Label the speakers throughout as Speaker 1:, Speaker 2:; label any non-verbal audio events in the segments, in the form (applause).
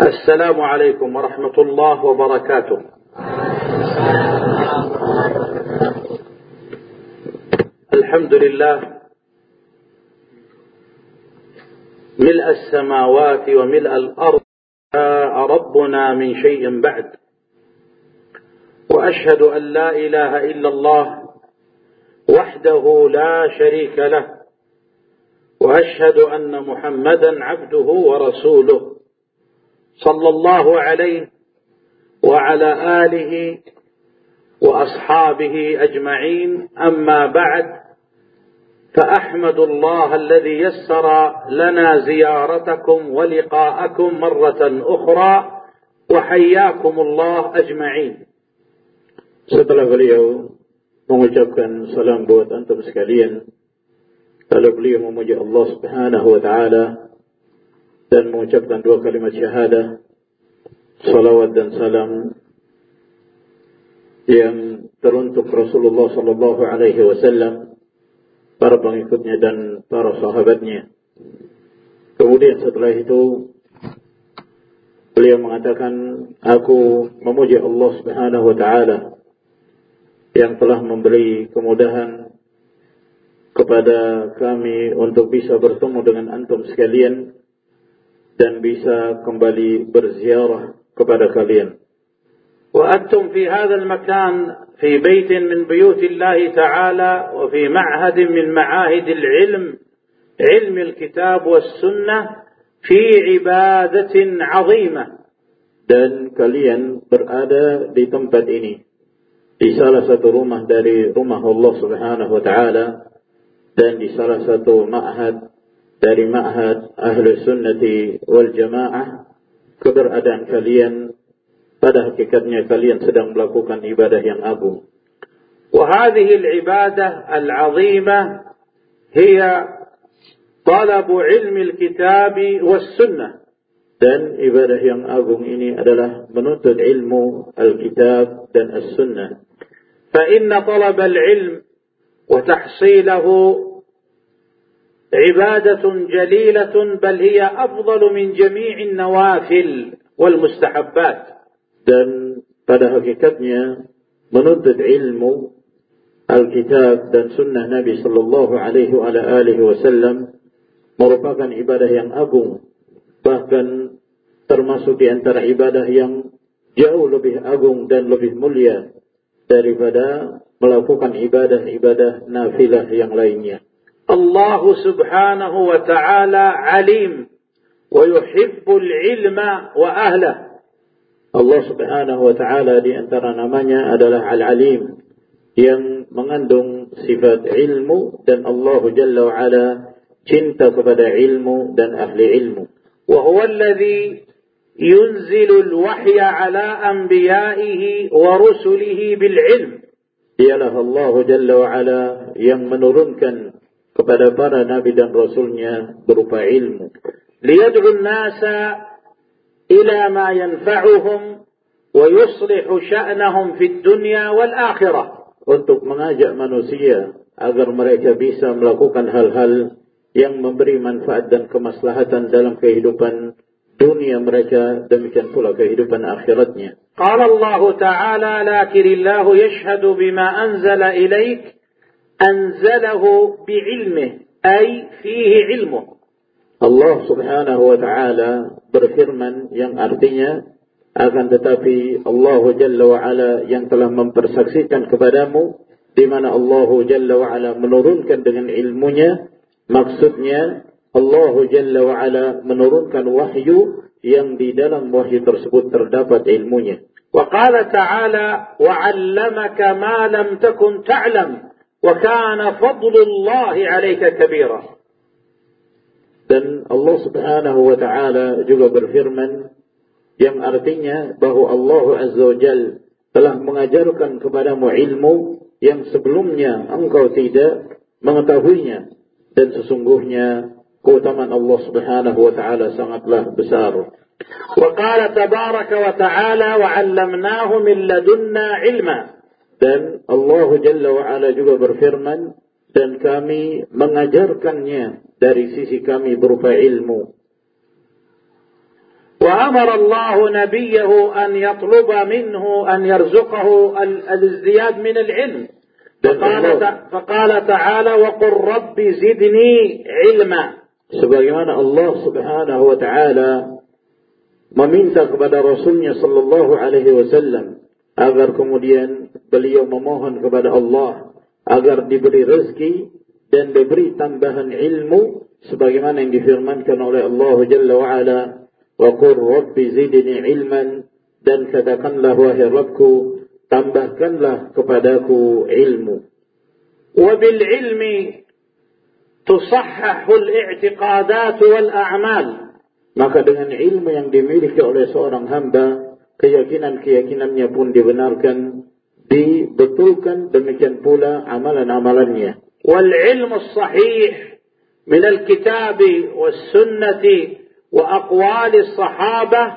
Speaker 1: السلام عليكم ورحمة الله وبركاته. الحمد لله. ملء السماوات وملء الأرض. ربنا من شيء بعد. وأشهد أن لا إله إلا الله وحده لا شريك له. وأشهد أن محمدا عبده ورسوله. صلى الله عليه وعلى آله وأصحابه أجمعين. أما بعد فأحمد الله الذي يسر لنا زيارتكم ولقاءكم مرة أخرى وحياكم الله أجمعين.
Speaker 2: Setelah beliau mengucapkan salam buat antum sekalian, lalu beliau memuji Allah Subhanahu wa taala dan mengucapkan dua kalimat syahadah, salawat dan salam yang teruntuk Rasulullah sallallahu alaihi wasallam, para pengikutnya dan para sahabatnya. Kemudian setelah itu beliau mengatakan, aku memuji Allah Subhanahu wa taala yang telah memberi kemudahan kepada kami untuk bisa bertemu dengan antum sekalian dan bisa kembali berziarah kepada kalian.
Speaker 1: وأنتم في هذا المكان في بيت من بيوت الله تعالى وفي معهد من معاهد العلم علم الكتاب والسنة في عبادة عظيمة
Speaker 2: dan kalian berada di tempat ini di salah satu rumah dari rumah Allah Subhanahu wa taala dan di salah satu ma'had dari ma'had ahli sunnati wal jamaah keberadaan kalian pada hakikatnya kalian sedang melakukan ibadah yang agung.
Speaker 1: وهذه العبادة العظيمة هي طلب علم الكتاب والسنة
Speaker 2: dan ibadah yang agung ini adalah menuntut ilmu Alkitab dan As-Sunnah.
Speaker 1: فإن طلب العلم وتحصيله عبادة جليلة بل هي أفضل من جميع النوافل والمستحبات
Speaker 2: dan pada hakikatnya menuntut ilmu Alkitab dan Sunnah Nabi Sallallahu Alaihi Wasallam merupakan ibadah yang agung, bahkan termasuk di antara ibadah yang jauh lebih agung dan lebih mulia daripada melakukan ibadah-ibadah nafilah yang lainnya.
Speaker 1: الله سبحانه وتعالى عليم ويحب العلم
Speaker 2: وأهله الله سبحانه وتعالى لأن ترى نمانيا أدله العليم yang mengandung sifat ilmu dan الله جل وعلا cinta kepada ilmu دن أهل ilmu.
Speaker 1: وَهُوَ الَّذِي يُنزِلُ الْوَحْيَ عَلَىٰ أَنْبِيَائِهِ وَرُسُلِهِ بِالْعِلْمِ
Speaker 2: Ialah الله جل وعلا yang menurunkan kepada para nabi dan rasulnya berupa ilmu.
Speaker 1: Liyad'un nasa ila ma yanfa'uhum wa yuslihu sya'nahum fid dunya wal akhirah.
Speaker 2: Untuk mengajak manusia agar mereka bisa melakukan hal-hal yang memberi manfaat dan kemaslahatan dalam kehidupan dunia mereka demikian pula kehidupan akhiratnya.
Speaker 1: Qala Allah Ta'ala lakin Allah yashhadu bima anzala ilaik أنزله بعلمه أي فيه علمه
Speaker 2: Allah subhanahu wa ta'ala berfirman yang artinya akan tetapi Allah Jalla wa ala yang telah mempersaksikan kepadamu di mana Allah Jalla wa ala menurunkan dengan ilmunya maksudnya Allah Jalla wa ala menurunkan wahyu yang di dalam wahyu tersebut terdapat ilmunya.
Speaker 1: وقال تعالى وعلمك ما لم تكن تعلم وكان فضل الله عليك كبيرا
Speaker 2: Dan Allah subhanahu wa ta'ala juga berfirman yang artinya bahwa Allah azza wa jal telah mengajarkan kepadamu ilmu yang sebelumnya engkau tidak mengetahuinya dan sesungguhnya keutamaan Allah Subhanahu wa taala sangatlah besar.
Speaker 1: وقال تبارك وتعالى وعلمناه من لدنا علما
Speaker 2: Dan Allah Jalla wa ala juga berfirman dan kami mengajarkannya dari sisi kami berupa ilmu.
Speaker 1: وأمر الله نبيه أن يطلب منه أن يرزقه الازدياد من العلم فقال, فقال تعالى وقل رب زدني علما
Speaker 2: sebagaimana Allah Subhanahu wa taala meminta kepada Rasulnya sallallahu alaihi wasallam agar kemudian beliau memohon kepada Allah agar diberi rezeki dan diberi tambahan ilmu sebagaimana yang difirmankan oleh Allah Jalla wa Ala. Wa qur rabbi zidni ilman dan katakanlah wahai Rabbku tambahkanlah kepadaku ilmu.
Speaker 1: Wa bil ilmi tusahhahu al i'tiqadat wal a'mal.
Speaker 2: Maka dengan ilmu yang dimiliki oleh seorang hamba keyakinan-keyakinannya pun dibenarkan dibetulkan demikian pula amalan-amalannya.
Speaker 1: Wal ilmu sahih min al-kitab was sunnah wa aqwal as-sahabah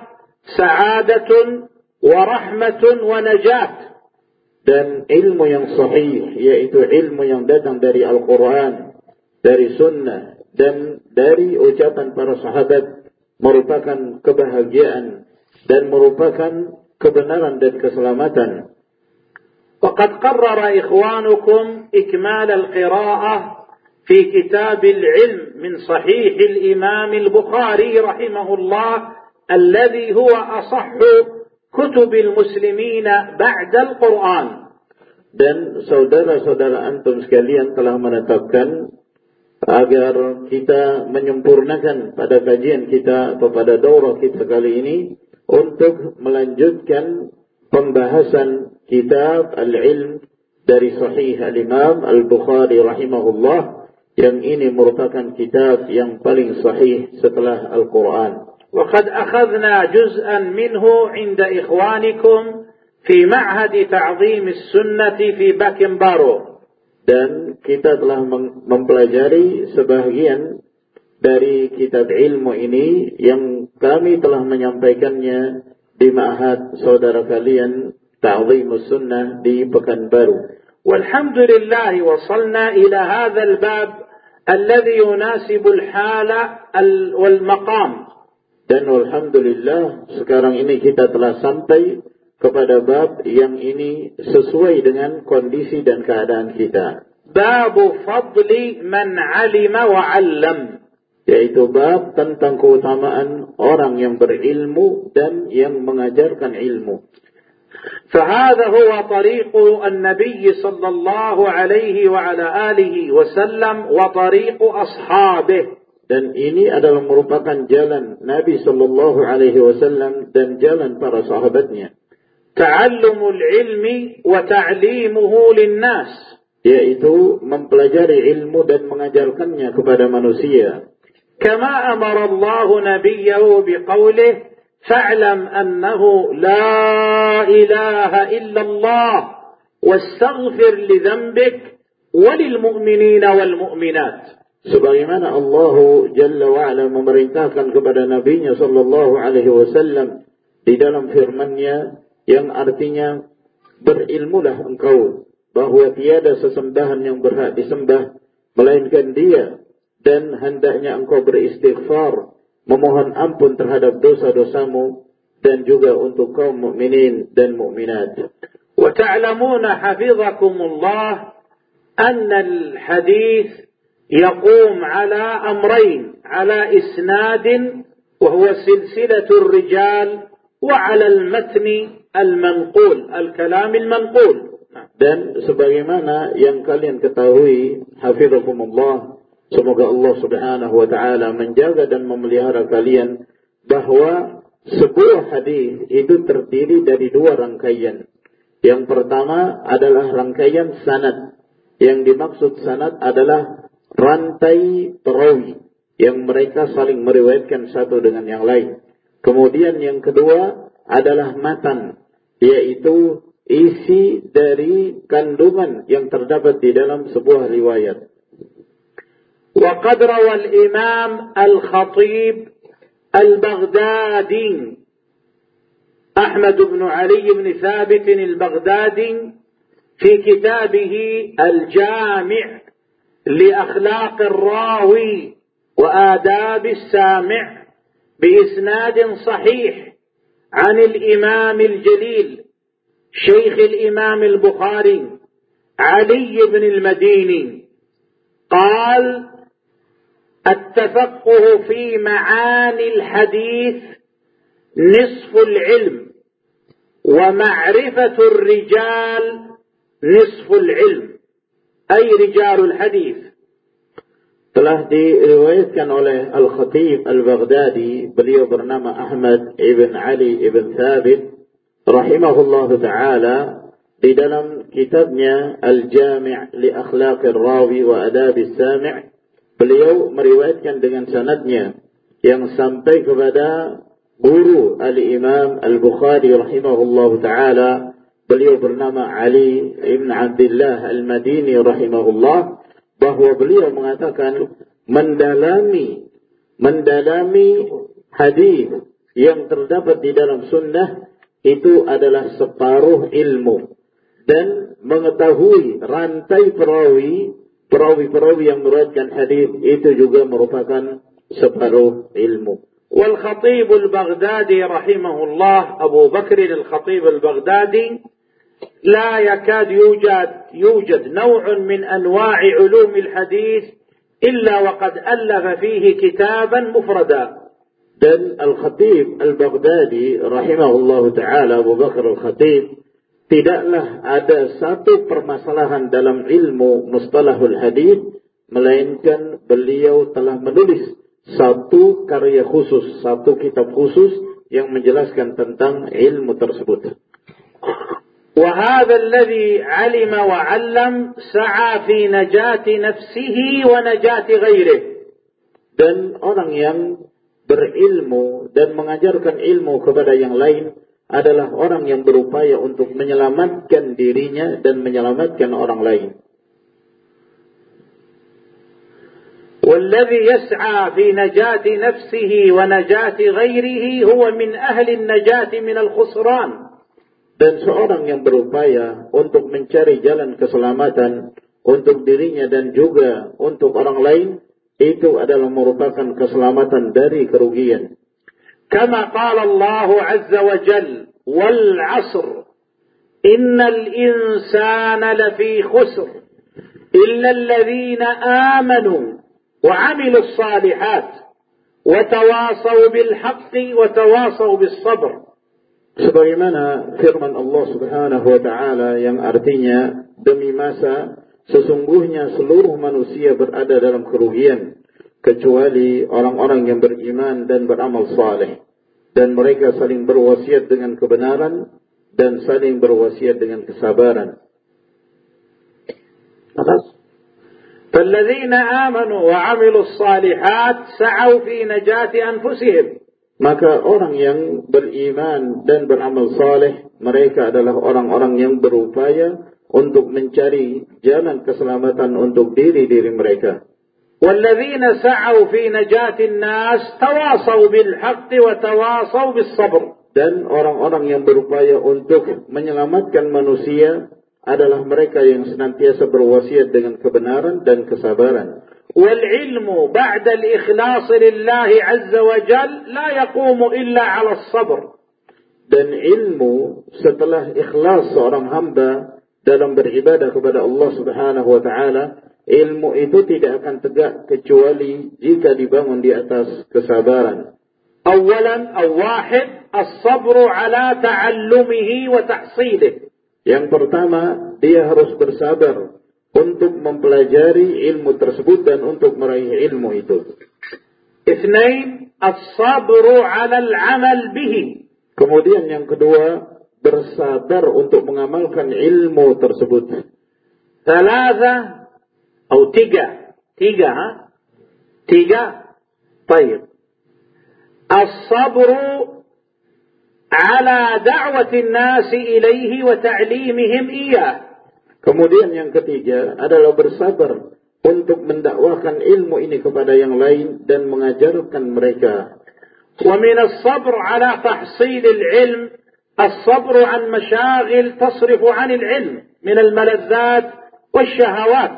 Speaker 1: sa'adatun wa rahmatun wa najat.
Speaker 2: Dan ilmu yang sahih yaitu ilmu yang datang dari Al-Qur'an dari sunnah dan dari ucapan para sahabat merupakan kebahagiaan dan merupakan kebenaran dan keselamatan.
Speaker 1: وقد قرر إخوانكم إكمال القراءة في كتاب العلم من صحيح الإمام البخاري رحمه الله الذي هو أصح كتب المسلمين بعد القرآن
Speaker 2: dan saudara-saudara antum sekalian telah menetapkan agar kita menyempurnakan pada kajian kita atau pada daurah kita kali ini untuk melanjutkan pembahasan kitab al-ilm dari sahih al-imam al-bukhari rahimahullah yang ini merupakan kitab yang paling sahih setelah Al-Quran.
Speaker 1: وقد أخذنا جزءا منه عند إخوانكم في معهد تعظيم السنة في باكنبارو
Speaker 2: dan kita telah mempelajari sebagian dari kitab ilmu ini yang kami telah menyampaikannya di ma'had saudara kalian Ta'zimus Sunnah di Pekanbaru.
Speaker 1: Walhamdulillah wasalna ila hadzal bab alladhi yunasibu al-hala wal maqam.
Speaker 2: Dan alhamdulillah sekarang ini kita telah sampai kepada bab yang ini sesuai dengan kondisi dan keadaan kita.
Speaker 1: Bab fadli man alima wa 'allam
Speaker 2: Yaitu bab tentang keutamaan orang yang berilmu dan yang mengajarkan ilmu.
Speaker 1: فهذا هو طريق النبي صلى الله عليه وعلى آله وسلم وطريق أصحابه
Speaker 2: dan ini adalah merupakan jalan Nabi sallallahu alaihi wasallam dan jalan para sahabatnya.
Speaker 1: تعلم العلم وتعليمه للناس
Speaker 2: yaitu mempelajari ilmu dan mengajarkannya kepada manusia.
Speaker 1: كما أمر الله نبيه بقوله فاعلم أنه لا إله إلا الله واستغفر لذنبك وللمؤمنين والمؤمنات
Speaker 2: sebagaimana Allah Jalla wa'ala memerintahkan kepada nabinya sallallahu alaihi wasallam di dalam firman-Nya yang artinya berilmulah engkau bahwa tiada sesembahan yang berhak disembah melainkan dia dan hendaknya engkau beristighfar memohon ampun terhadap dosa-dosamu dan juga untuk kaum mukminin dan mukminat.
Speaker 1: وتعلمون حفظكم الله أن الحديث يقوم على أمرين على إسناد وهو سلسلة الرجال وعلى المتن المنقول الكلام المنقول
Speaker 2: dan sebagaimana yang kalian ketahui hafizakumullah semoga Allah Subhanahu wa taala menjaga dan memelihara kalian bahwa sebuah hadis itu terdiri dari dua rangkaian. Yang pertama adalah rangkaian sanad. Yang dimaksud sanad adalah rantai perawi yang mereka saling meriwayatkan satu dengan yang lain. Kemudian yang kedua adalah matan yaitu isi dari kandungan yang terdapat di dalam sebuah riwayat.
Speaker 1: وقد روى الإمام الخطيب البغدادي أحمد بن علي بن ثابت البغدادي في كتابه الجامع لأخلاق الراوي وآداب السامع بإسناد صحيح عن الإمام الجليل شيخ الإمام البخاري علي بن المديني. قال التفقه في معاني الحديث نصف العلم ومعرفة الرجال نصف العلم أي رجال الحديث
Speaker 2: telah diriwayatkan oleh Al-Khatib Al-Baghdadi beliau bernama Ahmad ibn Ali ibn Thabit rahimahullah taala di dalam kitabnya Al-Jami' li Akhlaqir Rawi wa Adab Sami' beliau meriwayatkan dengan sanadnya yang sampai kepada guru Al-Imam Al-Bukhari rahimahullah taala. Beliau bernama Ali ibn Abdullah Al-Madini rahimahullah bahwa beliau mengatakan mendalami mendalami hadis yang terdapat di dalam sunnah itu adalah separuh ilmu. Dan mengetahui rantai perawi perawi-perawi yang meriwayatkan hadis itu juga merupakan separuh ilmu.
Speaker 1: والخطيب البغدادي رحمه الله أبو بكر الخطيب البغدادي لا يكاد يوجد يوجد نوع من أنواع علوم الحديث إلا وقد ألف فيه كتابا مفردا
Speaker 2: dan Al-Khatib Al-Baghdadi rahimahullahu taala Abu Bakar Al-Khatib tidaklah ada satu permasalahan dalam ilmu mustalahul hadis melainkan beliau telah menulis satu karya khusus, satu kitab khusus yang menjelaskan tentang ilmu tersebut.
Speaker 1: وهذا الذي علم وعلم سعى في نجاة نفسه ونجاة غيره
Speaker 2: dan orang yang berilmu dan mengajarkan ilmu kepada yang lain adalah orang yang berupaya untuk menyelamatkan dirinya dan menyelamatkan orang lain.
Speaker 1: والذي يسعى في نجاة نفسه ونجاة غيره هو من أهل النجاة من الخسران
Speaker 2: dan seorang yang berupaya untuk mencari jalan keselamatan untuk dirinya dan juga untuk orang lain itu adalah merupakan keselamatan dari kerugian.
Speaker 1: كما قال الله عز وجل والعصر إن الإنسان لفي خسر إلا الذين آمنوا وعملوا الصالحات وتواصوا بالحق وتواصوا بالصبر
Speaker 2: Sebagaimana firman Allah Subhanahu wa taala yang artinya demi masa sesungguhnya seluruh manusia berada dalam kerugian kecuali orang-orang yang beriman dan beramal saleh dan mereka saling berwasiat dengan kebenaran dan saling berwasiat dengan kesabaran.
Speaker 1: Atas فالذين آمنوا وعملوا الصالحات سعوا في نجاة أنفسهم
Speaker 2: Maka orang yang beriman dan beramal saleh, mereka adalah orang-orang yang berupaya untuk mencari jalan keselamatan untuk diri-diri mereka.
Speaker 1: والذين سعوا في نجاة الناس تواصوا بالحق وتواصوا بالصبر.
Speaker 2: Dan orang-orang yang berupaya untuk menyelamatkan manusia adalah mereka yang senantiasa berwasiat dengan kebenaran dan kesabaran.
Speaker 1: والعلم بعد الإخلاص لله عز وجل لا يقوم إلا على الصبر.
Speaker 2: Dan ilmu setelah ikhlas seorang hamba dalam beribadah kepada Allah Subhanahu wa taala, Ilmu itu tidak akan tegak kecuali jika dibangun di atas kesabaran.
Speaker 1: Awalan awahid as-sabru ala ta'allumihi wa tahsilih.
Speaker 2: Yang pertama, dia harus bersabar untuk mempelajari ilmu tersebut dan untuk meraih ilmu itu.
Speaker 1: Isnain, as-sabru ala al-amal bihi.
Speaker 2: Kemudian yang kedua, bersabar untuk mengamalkan ilmu tersebut.
Speaker 1: Thalatha, atau tiga. Tiga, ha? Tiga. Baik. As-sabru على دعوة الناس إليه وتعليمهم إياه.
Speaker 2: Kemudian yang ketiga adalah bersabar untuk mendakwakan ilmu ini kepada yang lain dan mengajarkan mereka.
Speaker 1: ومن الصبر على تحصيل العلم الصبر عن مشاغل تصرف عن العلم من الملذات والشهوات.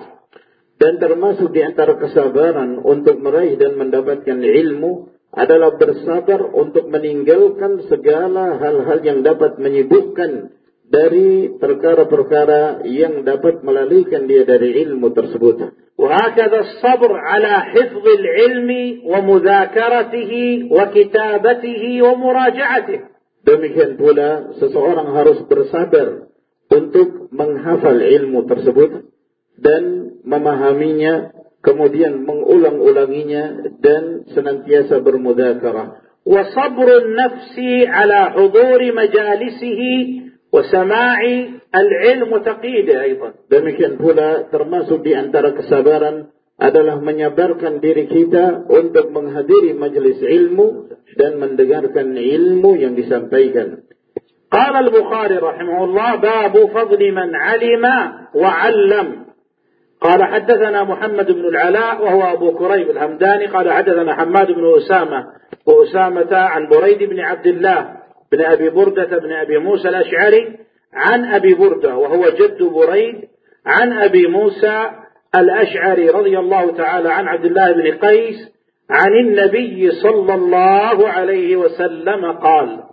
Speaker 2: Dan termasuk di antara kesabaran untuk meraih dan mendapatkan ilmu adalah bersabar untuk meninggalkan segala hal-hal yang dapat menyibukkan dari perkara-perkara yang dapat melalaikan dia dari ilmu tersebut.
Speaker 1: وهكذا الصبر على حفظ العلم ومذاكرته وكتابته ومراجعته.
Speaker 2: Demikian pula seseorang harus bersabar untuk menghafal ilmu tersebut dan memahaminya, kemudian mengulang-ulanginya dan senantiasa bermudzakarah.
Speaker 1: وصبر النفس على حضور مجالسه وسماع العلم تقييده أيضا
Speaker 2: Demikian pula termasuk di antara kesabaran adalah menyabarkan diri kita untuk menghadiri majelis ilmu dan mendengarkan ilmu yang disampaikan.
Speaker 1: قال البخاري رحمه الله باب فضل من علم وعلم قال حدثنا محمد بن العلاء وهو أبو كريب الهمداني قال حدثنا حماد بن أسامة وأسامة عن بريد بن عبد الله بن أبي بردة بن أبي موسى الأشعري عن أبي بردة وهو جد بريد عن أبي موسى الأشعري رضي الله تعالى عن عبد الله بن قيس عن النبي صلى الله عليه وسلم قال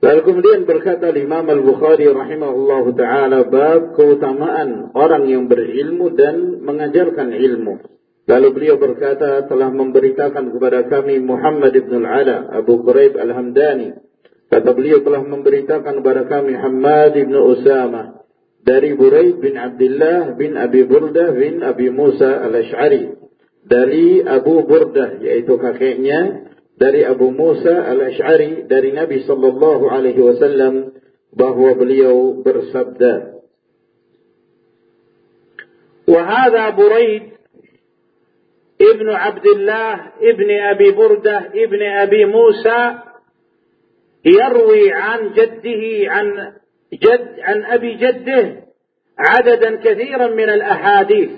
Speaker 2: Lalu kemudian berkata Imam Al-Bukhari rahimahullah ta'ala bab keutamaan orang yang berilmu dan mengajarkan ilmu. Lalu beliau berkata telah memberitakan kepada kami Muhammad ibn al-Ala Abu Quraib al-Hamdani. Kata beliau telah memberitakan kepada kami Hamad ibn Usama dari Buraid bin Abdullah bin Abi Burdah bin Abi Musa al-Ash'ari. Dari Abu Burdah yaitu kakeknya dari Abu Musa al-Ash'ari dari Nabi sallallahu alaihi wasallam bahwa beliau bersabda
Speaker 1: وهذا بريد ابن عبد الله ابن أبي بردة ابن أبي موسى يروي عن جده عن جد عن أبي جده عددا كثيرا من الأحاديث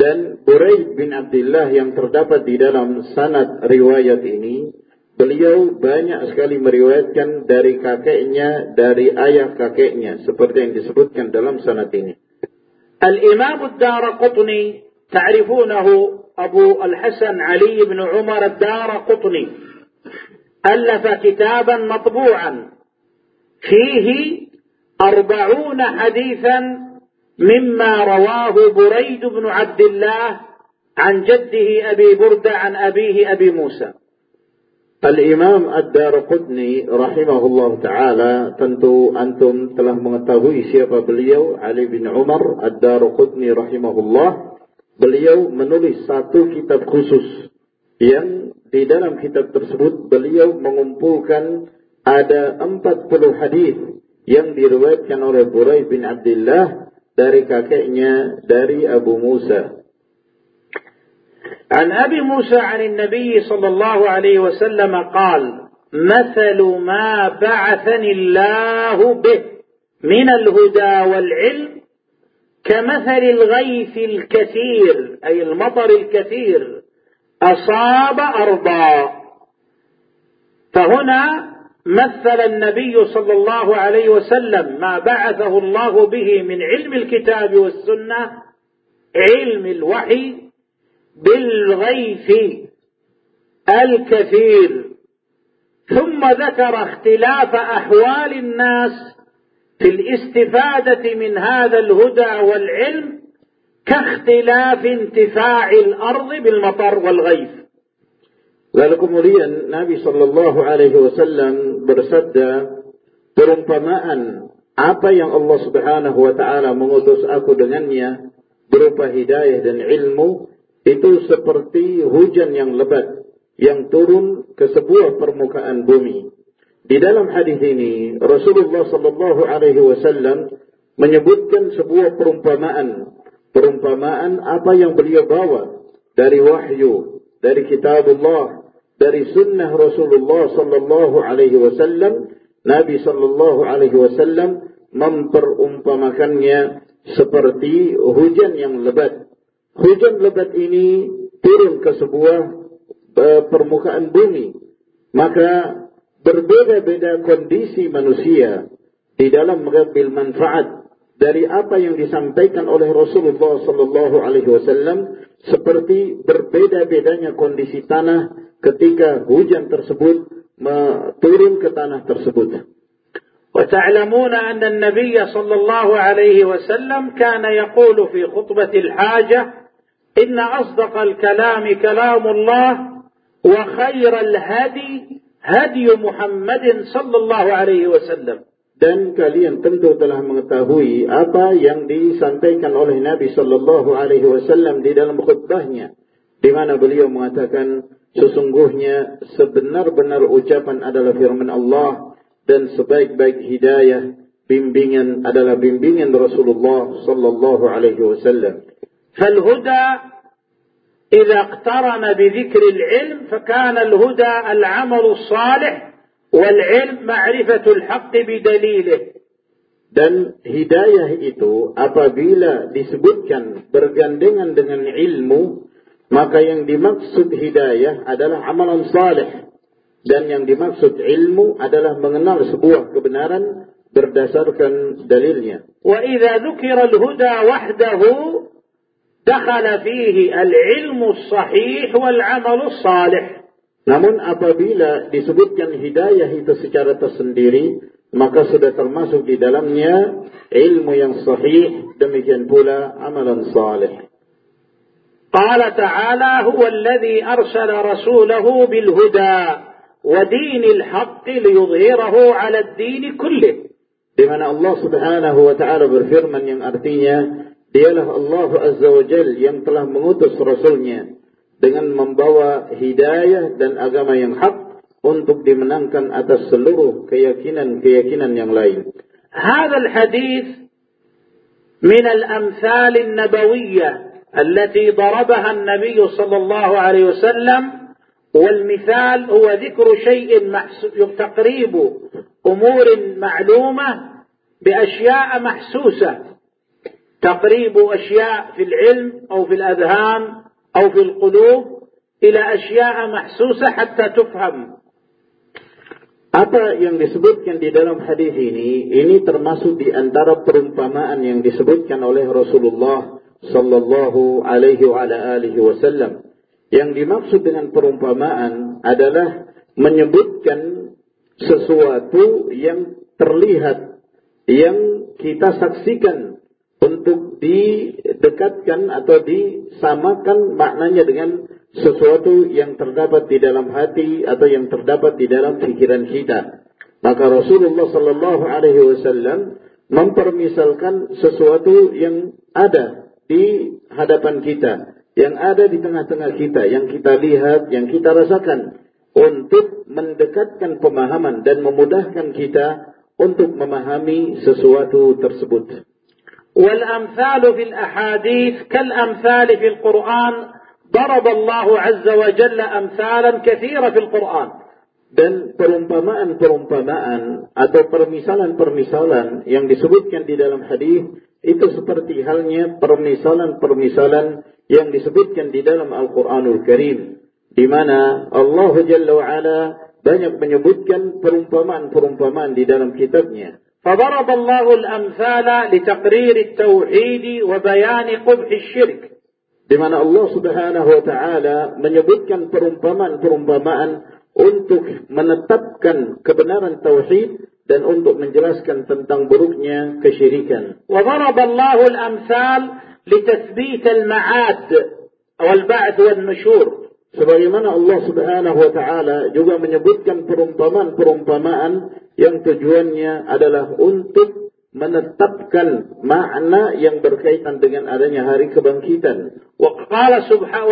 Speaker 2: dan Buraid bin Abdullah yang terdapat di dalam sanad riwayat ini beliau banyak sekali meriwayatkan dari kakeknya dari ayah kakeknya seperti yang disebutkan dalam sanad ini
Speaker 1: Al-Imam Ad-Darqutni تعرفونه أبو الحسن علي بن عمر الدار قطني ألف كتابا مطبوعا فيه أربعون حديثا مما رواه بريد بن عبد الله عن جده أبي بردة عن أبيه أبي موسى
Speaker 2: Al-Imam Ad-Darqutni rahimahullah taala tentu antum telah mengetahui siapa beliau Ali bin Umar Ad-Darqutni rahimahullah beliau menulis satu kitab khusus yang di dalam kitab tersebut beliau mengumpulkan ada 40 hadis yang diriwayatkan oleh Buraid bin Abdullah dari kakeknya dari Abu Musa.
Speaker 1: عن أبي موسى عن النبي صلى الله عليه وسلم قال مثل ما بعثني الله به من الهدى والعلم كمثل الغيث الكثير أي المطر الكثير أصاب أرضا فهنا مثل النبي صلى الله عليه وسلم ما بعثه الله به من علم الكتاب والسنة علم الوحي بالغيث الكثير. ثم ذكر اختلاف أحوال الناس في الاستفادة من هذا الهدى والعلم كاختلاف انتفاع الأرض بالمطر والغيث.
Speaker 2: Lalu kemudian Nabi Shallallahu Alaihi Wasallam bersabda, perumpamaan apa yang Allah Subhanahu Wa Taala mengutus aku dengannya berupa hidayah dan ilmu itu seperti hujan yang lebat yang turun ke sebuah permukaan bumi. Di dalam hadis ini Rasulullah sallallahu alaihi wasallam menyebutkan sebuah perumpamaan, perumpamaan apa yang beliau bawa dari wahyu, dari kitab Allah, dari sunnah Rasulullah sallallahu alaihi wasallam, Nabi sallallahu alaihi wasallam memperumpamakannya seperti hujan yang lebat. Hujan lebat ini turun ke sebuah uh, permukaan bumi. Maka berbeda-beda kondisi manusia di dalam mengambil manfaat dari apa yang disampaikan oleh Rasulullah sallallahu alaihi wasallam seperti berbeda-bedanya kondisi tanah ketika hujan tersebut turun ke tanah tersebut.
Speaker 1: وتعلمون أن النبي صلى الله عليه وسلم كان يقول في خطبة الحاجة إن أصدق الكلام كلام الله وخير الهدي هدي محمد صلى الله عليه وسلم
Speaker 2: dan kalian tentu telah mengetahui apa yang disampaikan oleh Nabi sallallahu alaihi wasallam di dalam khutbahnya di mana beliau mengatakan sesungguhnya sebenar-benar ucapan adalah firman Allah dan sebaik-baik hidayah bimbingan adalah bimbingan Rasulullah sallallahu alaihi wasallam.
Speaker 1: Fal huda idza iqtarana bi dzikri al-ilm fakana al-huda Wal'ilm ma'rifatul haqq bidalilih.
Speaker 2: Dan hidayah itu apabila disebutkan bergandengan dengan ilmu, maka yang dimaksud hidayah adalah amalan saleh dan yang dimaksud ilmu adalah mengenal sebuah kebenaran berdasarkan dalilnya.
Speaker 1: Wa ذُكِرَ الْهُدَى al-huda wahdahu dakhala fihi al-ilmu sahih wal 'amalu salih.
Speaker 2: Namun apabila disebutkan hidayah itu secara tersendiri, maka sudah termasuk di dalamnya ilmu yang sahih, demikian pula amalan salih.
Speaker 1: قال تعالى هو الذي أرسل رسوله بالهدى ودين الحق ليظهره على الدين كله
Speaker 2: di mana Allah Subhanahu wa taala berfirman yang artinya dialah Allah Azza wa Jal yang telah mengutus rasulnya dengan membawa hidayah dan agama yang hak untuk dimenangkan atas seluruh keyakinan-keyakinan yang lain.
Speaker 1: هذا الحديث من الأمثال النبوية التي ضربها النبي صلى الله عليه وسلم والمثال هو ذكر شيء تقريب أمور معلومة بأشياء محسوسة تقريب أشياء في العلم أو في الأذهان أو في القلوب إلى أشياء محسوسة حتى تفهم
Speaker 2: Apa yang disebutkan di dalam hadis ini, ini termasuk di antara perumpamaan yang disebutkan oleh Rasulullah sallallahu alaihi wa alihi wasallam. Yang dimaksud dengan perumpamaan adalah menyebutkan sesuatu yang terlihat, yang kita saksikan untuk didekatkan atau disamakan maknanya dengan sesuatu yang terdapat di dalam hati atau yang terdapat di dalam pikiran kita. Maka Rasulullah sallallahu alaihi wasallam mempermisalkan sesuatu yang ada di hadapan kita, yang ada di tengah-tengah kita, yang kita lihat, yang kita rasakan untuk mendekatkan pemahaman dan memudahkan kita untuk memahami sesuatu tersebut.
Speaker 1: والأمثال في الأحاديث كالأمثال في القرآن ضرب الله عز وجل أمثالا كثيرة في القرآن
Speaker 2: dan perumpamaan-perumpamaan atau permisalan-permisalan yang disebutkan di dalam hadis itu seperti halnya permisalan-permisalan yang disebutkan di dalam Al-Qur'anul Karim di mana Allah Jalla wa Ala banyak menyebutkan perumpamaan-perumpamaan di dalam kitabnya
Speaker 1: فضرب الله الأمثال لتقرير التوحيد وبيان قبح الشرك
Speaker 2: لمن الله سبحانه وتعالى من يبكن perumpamaan من untuk menetapkan kebenaran tauhid dan untuk menjelaskan tentang buruknya kesyirikan.
Speaker 1: وضرب الله الأمثال لتثبيت المعاد والبعث والنشور
Speaker 2: Sebagaimana Allah Subhanahu wa taala juga menyebutkan perumpamaan-perumpamaan yang tujuannya adalah untuk menetapkan makna yang berkaitan dengan adanya hari kebangkitan.
Speaker 1: Waqala subha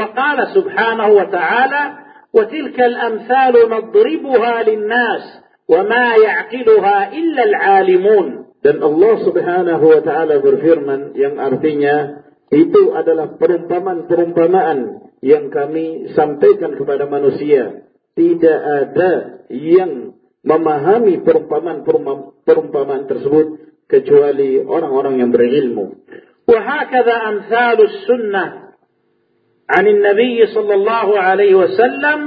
Speaker 1: subhanahu wa ta'ala wa tilka al-amthalu nadribuha lin-nas wa ma ya'qiluha illa al-'alimun.
Speaker 2: Dan Allah Subhanahu wa taala berfirman yang artinya itu adalah perumpamaan-perumpamaan yang kami sampaikan kepada manusia. Tidak ada yang memahami perumpamaan-perumpamaan tersebut kecuali orang-orang yang berilmu.
Speaker 1: وهكذا أمثال السنة عن النبي صلى الله عليه وسلم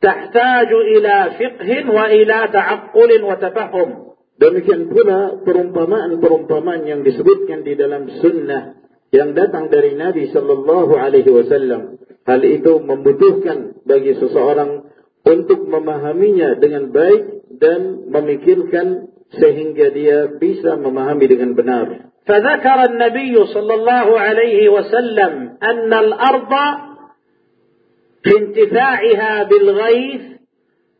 Speaker 1: تحتاج إلى فقه وإلى تعقل وتفهم.
Speaker 2: Demikian pula perumpamaan-perumpamaan yang disebutkan di dalam sunnah yang datang dari Nabi Sallallahu Alaihi Wasallam. Hal itu membutuhkan bagi seseorang untuk memahaminya dengan baik dan memikirkan sehingga dia bisa memahami dengan benar.
Speaker 1: فذكر النبي صلى الله عليه وسلم أن الأرض في انتفاعها بالغيث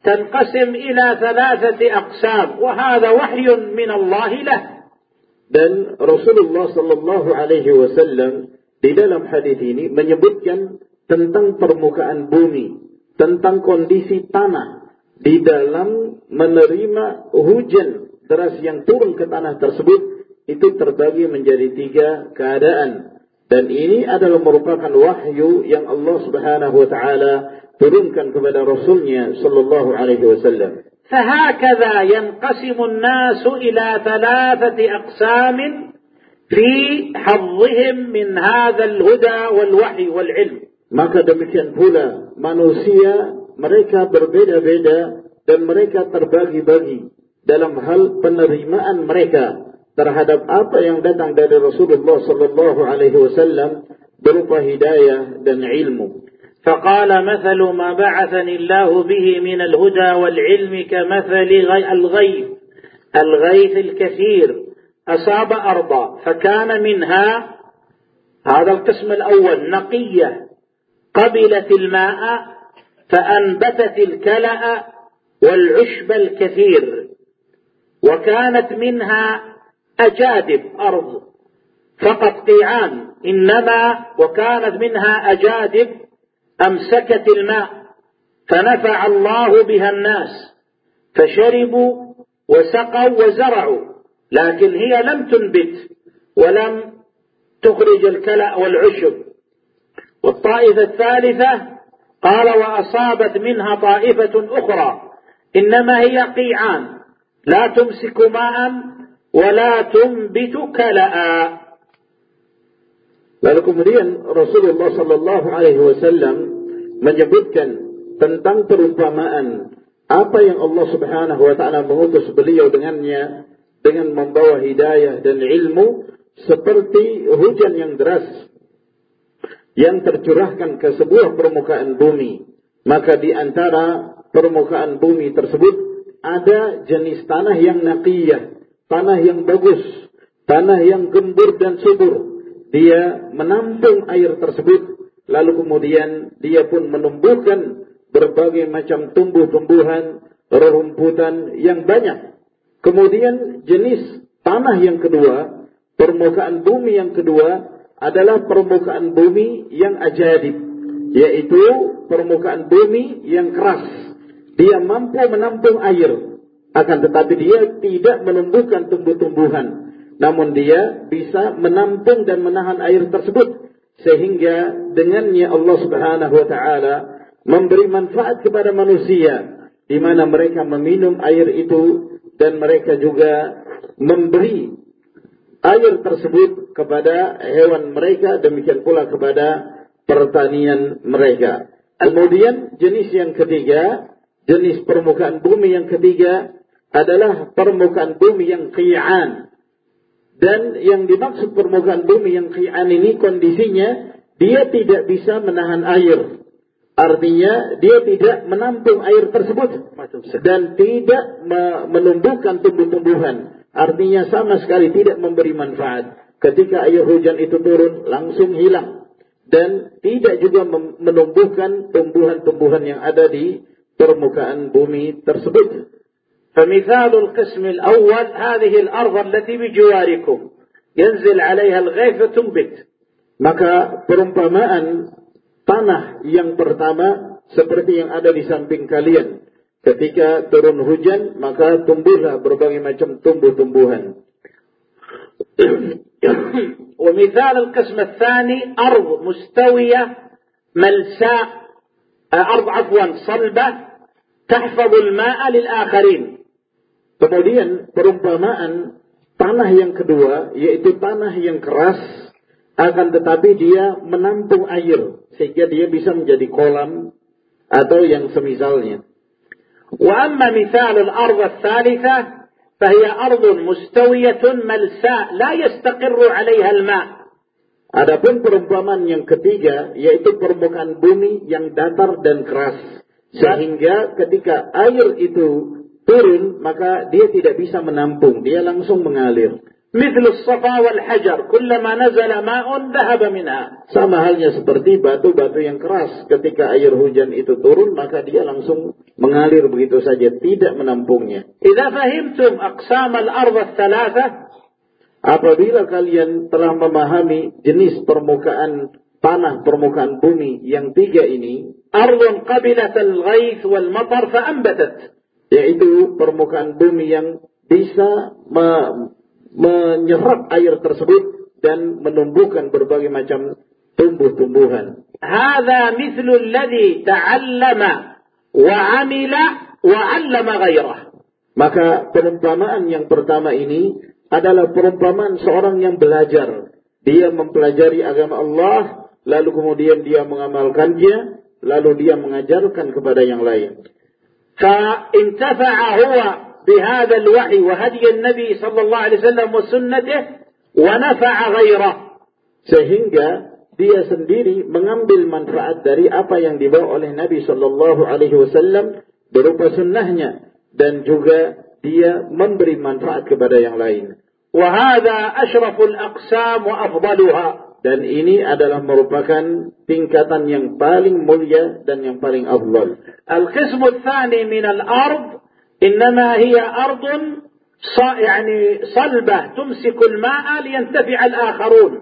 Speaker 1: تنقسم إلى ثلاثة أقسام وهذا وحي من الله له
Speaker 2: Dan Rasulullah Sallallahu Alaihi Wasallam di dalam hadis ini menyebutkan tentang permukaan bumi, tentang kondisi tanah di dalam menerima hujan deras yang turun ke tanah tersebut itu terbagi menjadi tiga keadaan dan ini adalah merupakan wahyu yang Allah Subhanahu wa taala turunkan kepada Rasulnya sallallahu alaihi wasallam.
Speaker 1: فهكذا ينقسم الناس إلى ثلاثة أقسام في حظهم من هذا الهدى والوحي والعلم
Speaker 2: Maka demikian pula manusia mereka berbeda-beda dan mereka terbagi-bagi dalam hal penerimaan mereka terhadap apa yang datang dari Rasulullah sallallahu alaihi wasallam berupa hidayah dan ilmu.
Speaker 1: فقال مثل ما بعثني الله به من الهدى والعلم كمثل الغيث الغيث الكثير أصاب أرضا فكان منها هذا القسم الأول نقية قبلت الماء فأنبتت الكلأ والعشب الكثير وكانت منها أجادب أرض فقط قيعان إنما وكانت منها أجادب أمسكت الماء فنفع الله بها الناس فشربوا وسقوا وزرعوا لكن هي لم تنبت ولم تخرج الكلأ والعشب والطائفة الثالثة قال وأصابت منها طائفة أخرى إنما هي قيعان لا تمسك ماء ولا تنبت كلأ
Speaker 2: Lalu kemudian Rasulullah Sallallahu Alaihi Wasallam menyebutkan tentang perumpamaan apa yang Allah Subhanahu Wa Taala mengutus beliau dengannya dengan membawa hidayah dan ilmu seperti hujan yang deras yang tercurahkan ke sebuah permukaan bumi. Maka di antara permukaan bumi tersebut ada jenis tanah yang naqiyah, tanah yang bagus, tanah yang gembur dan subur dia menampung air tersebut, lalu kemudian dia pun menumbuhkan berbagai macam tumbuh-tumbuhan, rerumputan yang banyak. Kemudian jenis tanah yang kedua, permukaan bumi yang kedua adalah permukaan bumi yang ajaib, yaitu permukaan bumi yang keras. Dia mampu menampung air, akan tetapi dia tidak menumbuhkan tumbuh-tumbuhan namun dia bisa menampung dan menahan air tersebut sehingga dengannya Allah Subhanahu wa taala memberi manfaat kepada manusia di mana mereka meminum air itu dan mereka juga memberi air tersebut kepada hewan mereka demikian pula kepada pertanian mereka. Kemudian jenis yang ketiga, jenis permukaan bumi yang ketiga adalah permukaan bumi yang qi'an, dan yang dimaksud permukaan bumi yang kian ini kondisinya dia tidak bisa menahan air. Artinya dia tidak menampung air tersebut dan tidak menumbuhkan tumbuh-tumbuhan. Artinya sama sekali tidak memberi manfaat. Ketika air hujan itu turun langsung hilang dan tidak juga menumbuhkan tumbuhan-tumbuhan yang ada di permukaan bumi tersebut.
Speaker 1: فمثال القسم الأول هذه الأرض التي بجواركم ينزل عليها الغيث فتنبت
Speaker 2: maka perumpamaan tanah yang pertama seperti yang ada di samping kalian ketika turun hujan maka tumbuhlah berbagai macam tumbuh-tumbuhan
Speaker 1: ومثال القسم الثاني أرض مستوية ملساء أرض عفوا صلبة تحفظ الماء للآخرين
Speaker 2: Kemudian perumpamaan tanah yang kedua yaitu tanah yang keras akan tetapi dia menampung air sehingga dia bisa menjadi kolam atau yang semisalnya.
Speaker 1: وأما مثال الأرض الثالثة فهي أرض مستوية ملساء لا يستقر عليها الماء
Speaker 2: Adapun perumpamaan yang ketiga yaitu permukaan bumi yang datar dan keras sehingga ketika air itu turun maka dia tidak bisa menampung dia langsung mengalir
Speaker 1: Midlu safa wal hajar. Kullama nazala ma'un dahaba minha.
Speaker 2: Sama halnya seperti batu-batu yang keras. Ketika air hujan itu turun, maka dia langsung mengalir begitu saja. Tidak menampungnya.
Speaker 1: Idza fahimtum aqsam al-ardh ats-tsalatsa
Speaker 2: Apabila kalian telah memahami jenis permukaan tanah permukaan bumi yang tiga ini,
Speaker 1: ardhun qabilat al wal matar fa
Speaker 2: yaitu permukaan bumi yang bisa menyerap air tersebut dan menumbuhkan berbagai macam tumbuh-tumbuhan.
Speaker 1: Hada mislul ladhi ta'allama wa amila wa.
Speaker 2: Maka perumpamaan yang pertama ini adalah perumpamaan seorang yang belajar. Dia mempelajari agama Allah, lalu kemudian dia mengamalkannya, lalu dia mengajarkan kepada yang lain.
Speaker 1: Fa intafa'a huwa بهذا الوحي وهدي النبي صلى الله عليه وسلم وسنته ونفع غيره
Speaker 2: sehingga dia sendiri mengambil manfaat dari apa yang dibawa oleh Nabi Shallallahu Alaihi Wasallam berupa sunnahnya dan juga dia memberi manfaat kepada yang lain.
Speaker 1: وهذا أشرف الأقسام وأفضلها
Speaker 2: dan ini adalah merupakan tingkatan yang paling mulia dan yang paling afdal.
Speaker 1: القسم الثاني من الأرض إنما هي أرض يعني صلبة تمسك الماء لينتفع الآخرون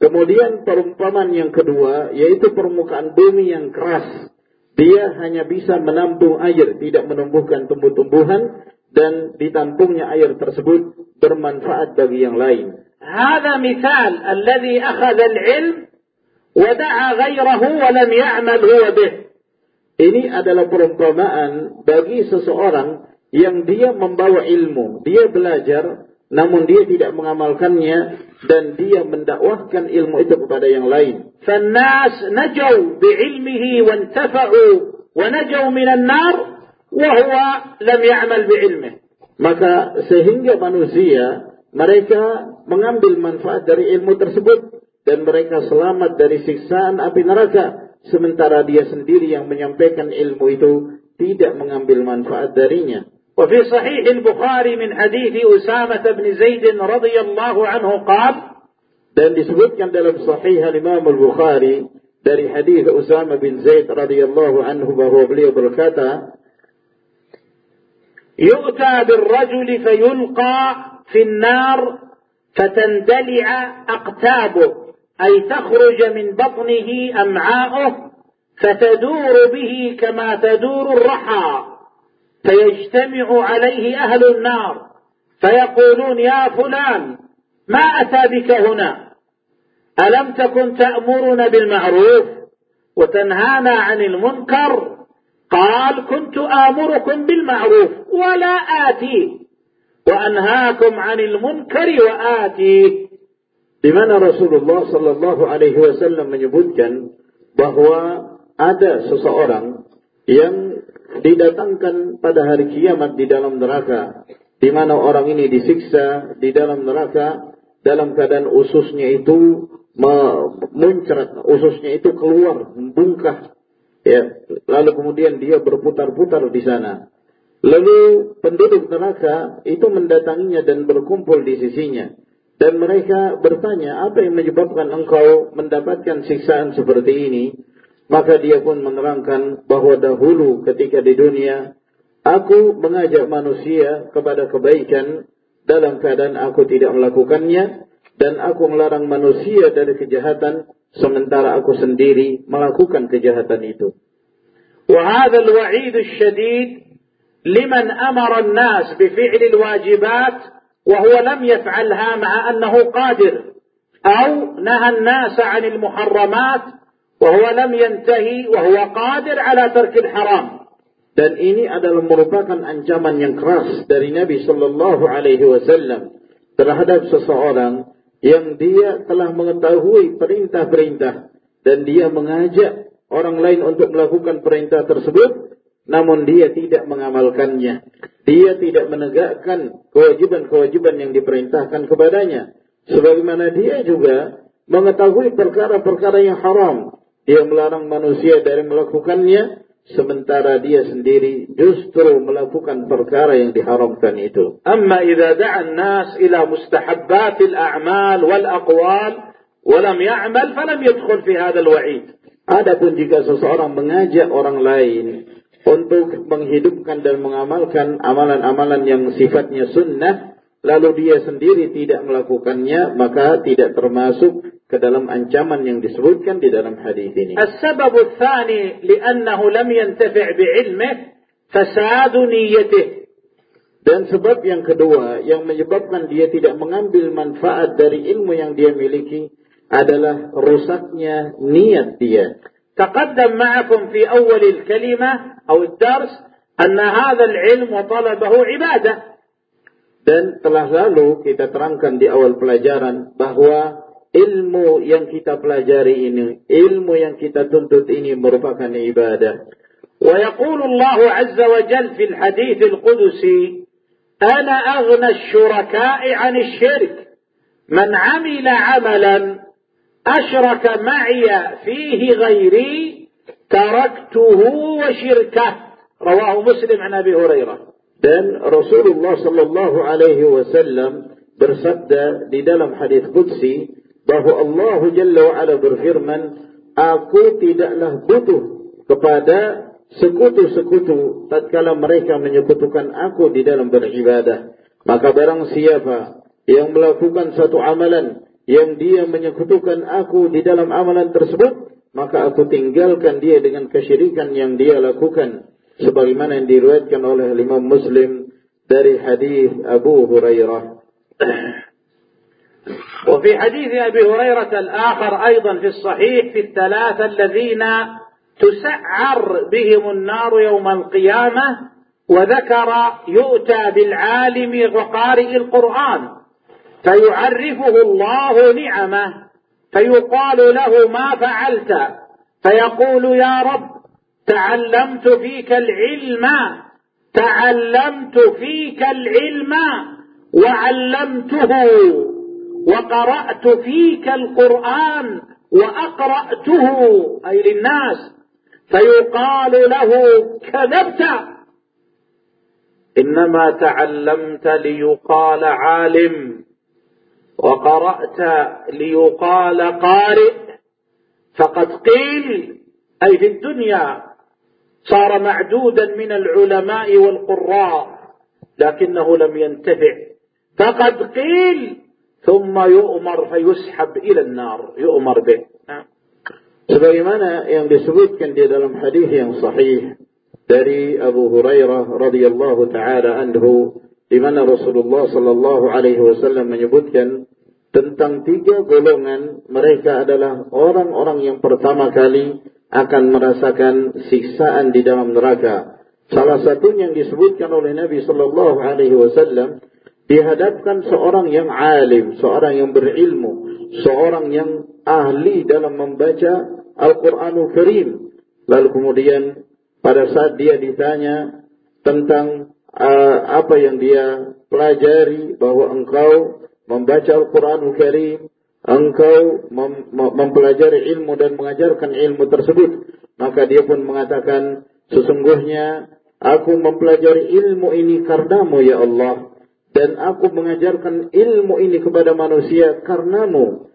Speaker 2: Kemudian perumpamaan yang kedua yaitu permukaan bumi yang keras. Dia hanya bisa menampung air, tidak menumbuhkan tumbuh-tumbuhan dan ditampungnya air tersebut bermanfaat bagi yang lain.
Speaker 1: هذا مثال الذي أخذ العلم ودعا غيره ولم يعمل هو به.
Speaker 2: Ini adalah perumpamaan bagi seseorang yang dia membawa ilmu, dia belajar, namun dia tidak mengamalkannya dan dia mendakwahkan ilmu itu kepada yang lain.
Speaker 1: فالناس نجوا بعلمه وانتفعوا ونجوا من النار وهو لم يعمل بعلمه.
Speaker 2: Maka sehingga manusia mereka mengambil manfaat dari ilmu tersebut dan mereka selamat dari siksaan api neraka sementara dia sendiri yang menyampaikan ilmu itu tidak mengambil manfaat darinya.
Speaker 1: وفي صحيح البخاري من حديث أسامة بن زيد رضي الله عنه قال
Speaker 2: dan disebutkan dalam صحيح الإمام البخاري dari حديث أسامة بن زيد رضي الله عنه وهو بليه بركاته
Speaker 1: يؤتى بالرجل فيلقى في النار فتندلع أقتابه أي تخرج من بطنه أمعاؤه فتدور به كما تدور الرحى فيجتمع عليه أهل النار فيقولون يا فلان ما أتى بك هنا؟ ألم تكن تأمرنا بالمعروف وتنهانا عن المنكر؟ قال كنت آمركم بالمعروف ولا آتي وأنهاكم عن المنكر وآتي.
Speaker 2: Di mana Rasulullah Sallallahu Alaihi Wasallam menyebutkan bahwa ada seseorang yang didatangkan pada hari kiamat di dalam neraka, di mana orang ini disiksa di dalam neraka dalam keadaan ususnya itu muncrat, ususnya itu keluar, membungkah, ya. Lalu kemudian dia berputar-putar di sana. Lalu penduduk neraka itu mendatanginya dan berkumpul di sisinya. Dan mereka bertanya, apa yang menyebabkan engkau mendapatkan siksaan seperti ini? Maka dia pun menerangkan bahwa dahulu ketika di dunia, aku mengajak manusia kepada kebaikan dalam keadaan aku tidak melakukannya, dan aku melarang manusia dari kejahatan, sementara aku sendiri melakukan kejahatan itu.
Speaker 1: وهذا الوعيد الشديد لمن أمر الناس بفعل الواجبات وهو لم يفعلها مع أنه قادر أو نهى الناس عن المحرمات وهو لم ينتهي وهو قادر على ترك الحرام
Speaker 2: Dan ini adalah merupakan ancaman yang keras dari Nabi Shallallahu Alaihi Wasallam terhadap seseorang yang dia telah mengetahui perintah-perintah dan dia mengajak orang lain untuk melakukan perintah tersebut, namun dia tidak mengamalkannya. Dia tidak menegakkan kewajiban-kewajiban yang diperintahkan kepadanya. Sebagaimana dia juga mengetahui perkara-perkara yang haram. Dia melarang manusia dari melakukannya, sementara dia sendiri justru melakukan perkara yang diharamkan itu.
Speaker 1: Amma idza da'a an-nas ila mustahabbat al-a'mal wal aqwal wa lam ya'mal falam yadkhul fi al-wa'id.
Speaker 2: Adapun jika seseorang mengajak orang lain untuk menghidupkan dan mengamalkan amalan-amalan yang sifatnya sunnah, lalu dia sendiri tidak melakukannya, maka tidak termasuk ke dalam ancaman yang disebutkan di dalam hadis ini.
Speaker 1: Asbabu thani tsani li'annahu lam yantafi' fasadu niyyatihi.
Speaker 2: Dan sebab yang kedua yang menyebabkan dia tidak mengambil manfaat dari ilmu yang dia miliki adalah rusaknya niat dia.
Speaker 1: تقدم معكم في أول الكلمة أو الدرس أن هذا العلم وطلبه عبادة
Speaker 2: dan telah lalu kita terangkan di awal pelajaran bahwa ilmu yang kita pelajari ini, ilmu yang kita tuntut ini merupakan ibadah.
Speaker 1: ويقول الله عز وجل في الحديث القدسي أنا أغنى الشركاء عن الشرك من عمل عملا أشرك معي فيه غيري تركته وشركه رواه مسلم عن أبي هريرة
Speaker 2: Dan Rasulullah Sallallahu Alaihi Wasallam bersabda di dalam hadis Qudsi bahwa Allah Jalla wa Ala berfirman, Aku tidaklah butuh kepada sekutu-sekutu tatkala mereka menyekutukan aku di dalam beribadah. Maka barang siapa yang melakukan satu amalan yang dia menyekutukan aku di dalam amalan tersebut, maka aku tinggalkan dia dengan kesyirikan yang dia lakukan. Sebagaimana yang diriwayatkan oleh Imam Muslim dari hadis Abu Hurairah.
Speaker 1: وفي حديث أبي هريرة الآخر أيضا في الصحيح في الثلاثة الذين تسعر بهم النار يوم القيامة وذكر يؤتى بالعالم وقارئ القرآن فيعرفه الله نعمه فيقال له ما فعلت فيقول يا رب تعلمت فيك العلم تعلمت فيك العلم وعلمته وقرأت فيك القرآن وأقرأته أي للناس فيقال له كذبت. إنما تعلمت ليقال عالم. وقرأت ليقال قارئ فقد قيل أي في الدنيا صار معدودا من العلماء والقراء لكنه لم ينتفع. فقد قيل ثم يؤمر فيسحب إلى النار يؤمر به.
Speaker 2: سليمان يعني سويت كان في حديث يعني صحيح دري أبو هريرة رضي الله تعالى عنه لمن رسول الله صلى الله عليه وسلم من يبوت tentang tiga golongan mereka adalah orang-orang yang pertama kali akan merasakan siksaan di dalam neraka. Salah satu yang disebutkan oleh Nabi sallallahu alaihi wasallam dihadapkan seorang yang alim, seorang yang berilmu, seorang yang ahli dalam membaca Al-Qur'anul Karim. Lalu kemudian pada saat dia ditanya tentang uh, apa yang dia pelajari bahwa engkau membaca Al-Quranul Karim, engkau mem mempelajari ilmu dan mengajarkan ilmu tersebut, maka dia pun mengatakan, sesungguhnya aku mempelajari ilmu ini karenamu ya Allah, dan aku mengajarkan ilmu ini kepada manusia karenamu,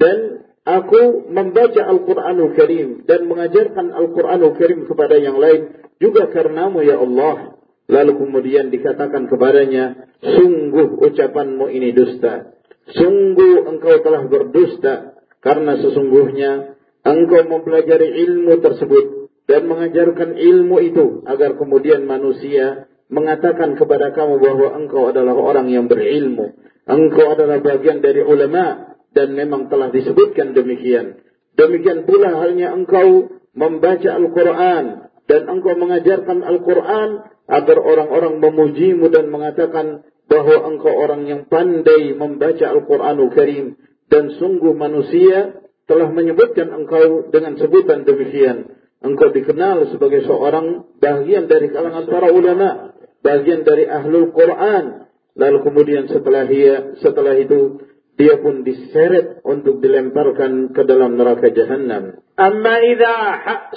Speaker 2: dan aku membaca Al-Quranul Karim dan mengajarkan Al-Quranul Karim kepada yang lain juga karenamu ya Allah. Lalu kemudian dikatakan kepadanya, sungguh ucapanmu ini dusta. Sungguh engkau telah berdusta. Karena sesungguhnya engkau mempelajari ilmu tersebut. Dan mengajarkan ilmu itu. Agar kemudian manusia mengatakan kepada kamu bahwa engkau adalah orang yang berilmu. Engkau adalah bagian dari ulama. Dan memang telah disebutkan demikian. Demikian pula halnya engkau membaca Al-Quran. Dan engkau mengajarkan Al-Quran agar orang-orang memujimu dan mengatakan bahwa engkau orang yang pandai membaca Al-Quranul Karim dan sungguh manusia telah menyebutkan engkau dengan sebutan demikian. engkau dikenal sebagai seorang bagian dari kalangan para ulama, bagian dari ahlul Quran. Lalu kemudian setelah dia setelah itu dia pun diseret untuk dilemparkan ke dalam neraka jahanam.
Speaker 1: Amma idza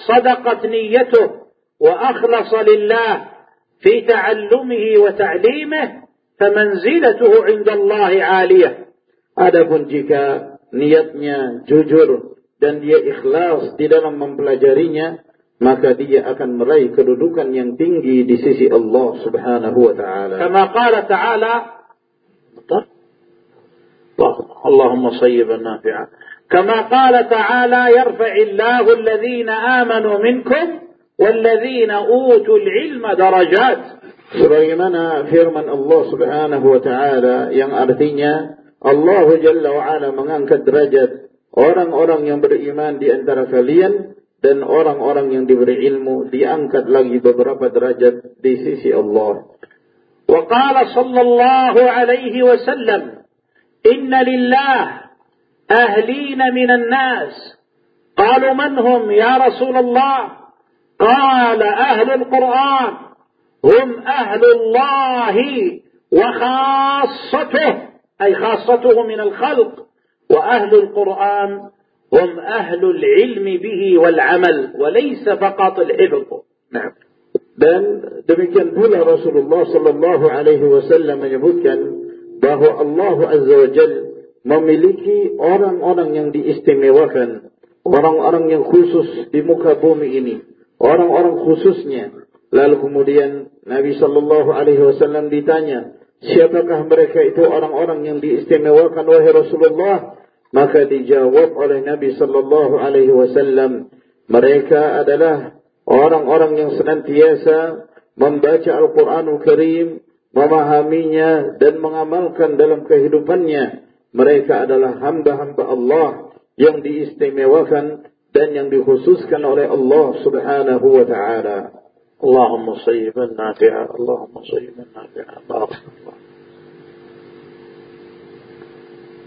Speaker 1: sadaqat niyyatuhu wa akhlasa lillah fi ta'allumihi wa ta'limihi famanzilatuhu 'inda Allah 'aliyah.
Speaker 2: Adapun jika niatnya jujur dan dia ikhlas di dalam mempelajarinya, maka dia akan meraih kedudukan yang tinggi di sisi Allah Subhanahu wa taala.
Speaker 1: Kama qala ta'ala اللهم صيبا نافعا كما قال تعالى يرفع الله الذين آمنوا منكم والذين أوتوا العلم درجات
Speaker 2: sebagaimana firman Allah Subhanahu wa taala yang artinya Allah Jalla wa ala mengangkat derajat Orang-orang yang beriman di antara kalian dan orang-orang yang diberi ilmu diangkat lagi beberapa derajat di sisi Allah.
Speaker 1: وقال صلى الله عليه وسلم إن لله أهلين من الناس قالوا من هم يا رسول الله قال أهل القرآن هم أهل الله وخاصته أي خاصته من الخلق وأهل القرآن هم أهل العلم به والعمل وليس فقط الحفظ
Speaker 2: نعم dan demikian pula Rasulullah sallallahu alaihi wasallam menyebutkan bahwa Allah azza wa jal memiliki orang-orang yang diistimewakan, orang-orang yang khusus di muka bumi ini, orang-orang khususnya. Lalu kemudian Nabi sallallahu alaihi wasallam ditanya, siapakah mereka itu orang-orang yang diistimewakan wahai Rasulullah? Maka dijawab oleh Nabi sallallahu alaihi wasallam, mereka adalah orang-orang yang senantiasa membaca Al-Qur'anul Karim, memahaminya dan mengamalkan dalam kehidupannya. Mereka adalah hamba-hamba Allah yang diistimewakan dan yang dikhususkan oleh Allah Subhanahu wa taala.
Speaker 1: Allahumma sayyiban nafi'a, Allahumma sayyiban nafi'a. Barakallahu.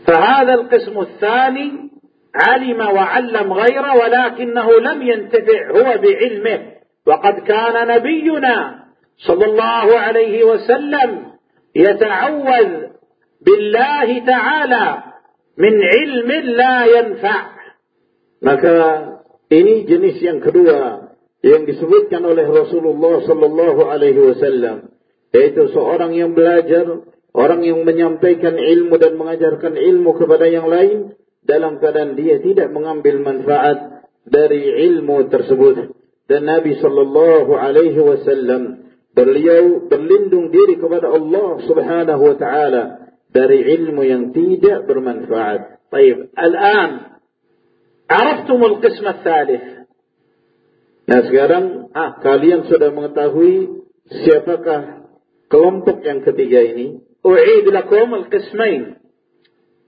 Speaker 1: فهذا القسم الثاني علم وعلم غيره ولكنه لم ينتفع هو بعلمه وقد كان نبينا صلى الله عليه وسلم يتعوذ بالله تعالى من علم لا ينفع
Speaker 2: Maka ini jenis yang kedua yang disebutkan oleh Rasulullah sallallahu alaihi wasallam yaitu seorang yang belajar, orang yang menyampaikan ilmu dan mengajarkan ilmu kepada yang lain dalam keadaan dia tidak mengambil manfaat dari ilmu tersebut. Dan Nabi sallallahu alaihi wasallam beliau berlindung diri kepada Allah Subhanahu wa taala dari ilmu yang tidak bermanfaat.
Speaker 1: Baik, al-an Araftum al-qism thalith.
Speaker 2: Nah, sekarang ah, kalian sudah mengetahui siapakah kelompok yang ketiga ini?
Speaker 1: U'id lakum al-qismain.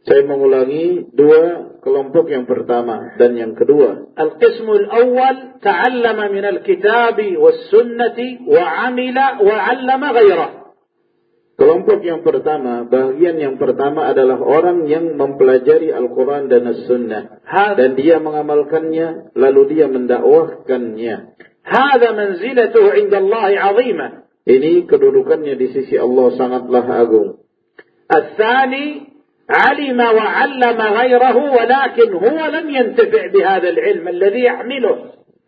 Speaker 2: Saya mengulangi dua kelompok yang pertama dan yang kedua.
Speaker 1: Al-qismul awal ta'allama min al-kitabi was-sunnati wa 'amila wa 'allama ghairah.
Speaker 2: Kelompok yang pertama, bagian yang pertama adalah orang yang mempelajari Al-Quran dan As-Sunnah. Dan dia mengamalkannya, lalu dia mendakwahkannya.
Speaker 1: هذا منزلته عند الله عظيمة.
Speaker 2: Ini kedudukannya di sisi Allah sangatlah agung.
Speaker 1: الثاني علم وعلم غيره ولكن هو لم ينتفع بهذا العلم الذي يحمله.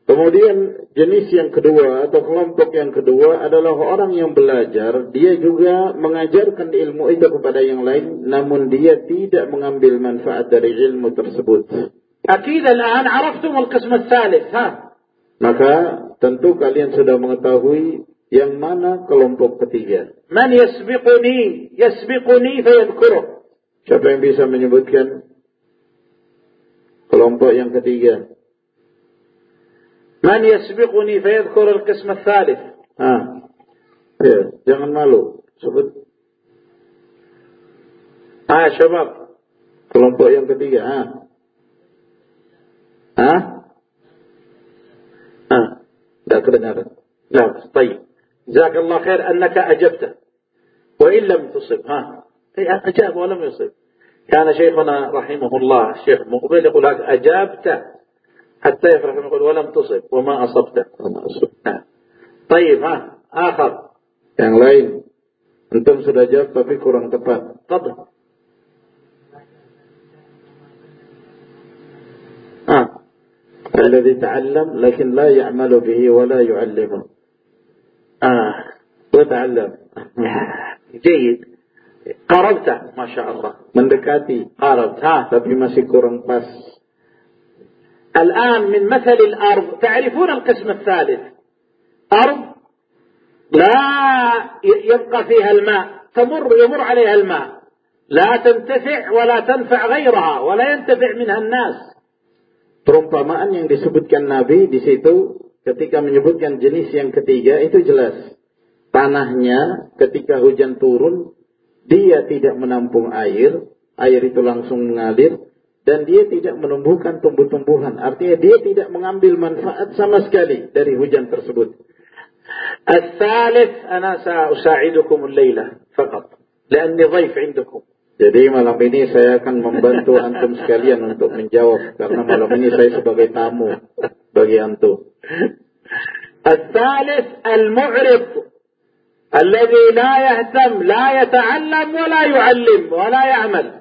Speaker 2: Kemudian jenis yang kedua atau kelompok yang kedua adalah orang yang belajar, dia juga mengajarkan ilmu itu kepada yang lain, namun dia tidak mengambil manfaat dari ilmu tersebut.
Speaker 1: أكيد الآن عرفتم القسم الثالث ها؟
Speaker 2: Maka tentu kalian sudah mengetahui yang mana kelompok ketiga.
Speaker 1: Man yasbiquni, yasbiquni fayadhkuruh.
Speaker 2: Siapa yang bisa menyebutkan kelompok yang ketiga?
Speaker 1: من يسبقني فيذكر القسم الثالث.
Speaker 2: ها. إيه، جمال مالو. سبت
Speaker 1: ها آه،
Speaker 2: شباب. كلمبو yang ketiga ها. ها. ها. لا كدنار
Speaker 1: لا طيب. جزاك الله خير أنك اجبته وإن لم تصب ها. إيه، أجاب ولم يصب. كان شيخنا رحمه الله الشيخ مقبل يقول هذا اجابته حتى يفرح يقول ولم تصب وما أصبت.
Speaker 2: وما أصبت.
Speaker 1: نعم. طيب ها آخر.
Speaker 2: Yang lain. Antum sudah jawab tapi kurang tepat.
Speaker 1: آه.
Speaker 2: الذي تعلم لكن لا يعمل به ولا يعلمه
Speaker 1: آه.
Speaker 2: وتعلم
Speaker 1: جيد. قربت. ما شاء الله.
Speaker 2: Mendekati.
Speaker 1: قربت. ها.
Speaker 2: Tapi masih kurang pas.
Speaker 1: الآن من مثل الأرض تعرفون القسم الثالث أرض لا يبقى فيها الماء تمر يمر عليها الماء لا تنتفع ولا تنفع غيرها ولا ينتفع منها الناس
Speaker 2: perumpamaan yang disebutkan Nabi di situ ketika menyebutkan jenis yang ketiga itu jelas tanahnya ketika hujan turun dia tidak menampung air air itu langsung mengalir dan dia tidak menumbuhkan tumbuh-tumbuhan. Artinya dia tidak mengambil manfaat sama sekali dari hujan tersebut.
Speaker 1: الثالث أنا سأساعدكم الليلة فقط لأني ضيف عندكم
Speaker 2: Jadi malam ini saya akan membantu (laughs) antum sekalian untuk menjawab karena malam ini saya sebagai tamu bagi antum.
Speaker 1: الثالث المعرض الذي لا يهتم لا يتعلم ولا يعلم ولا يعمل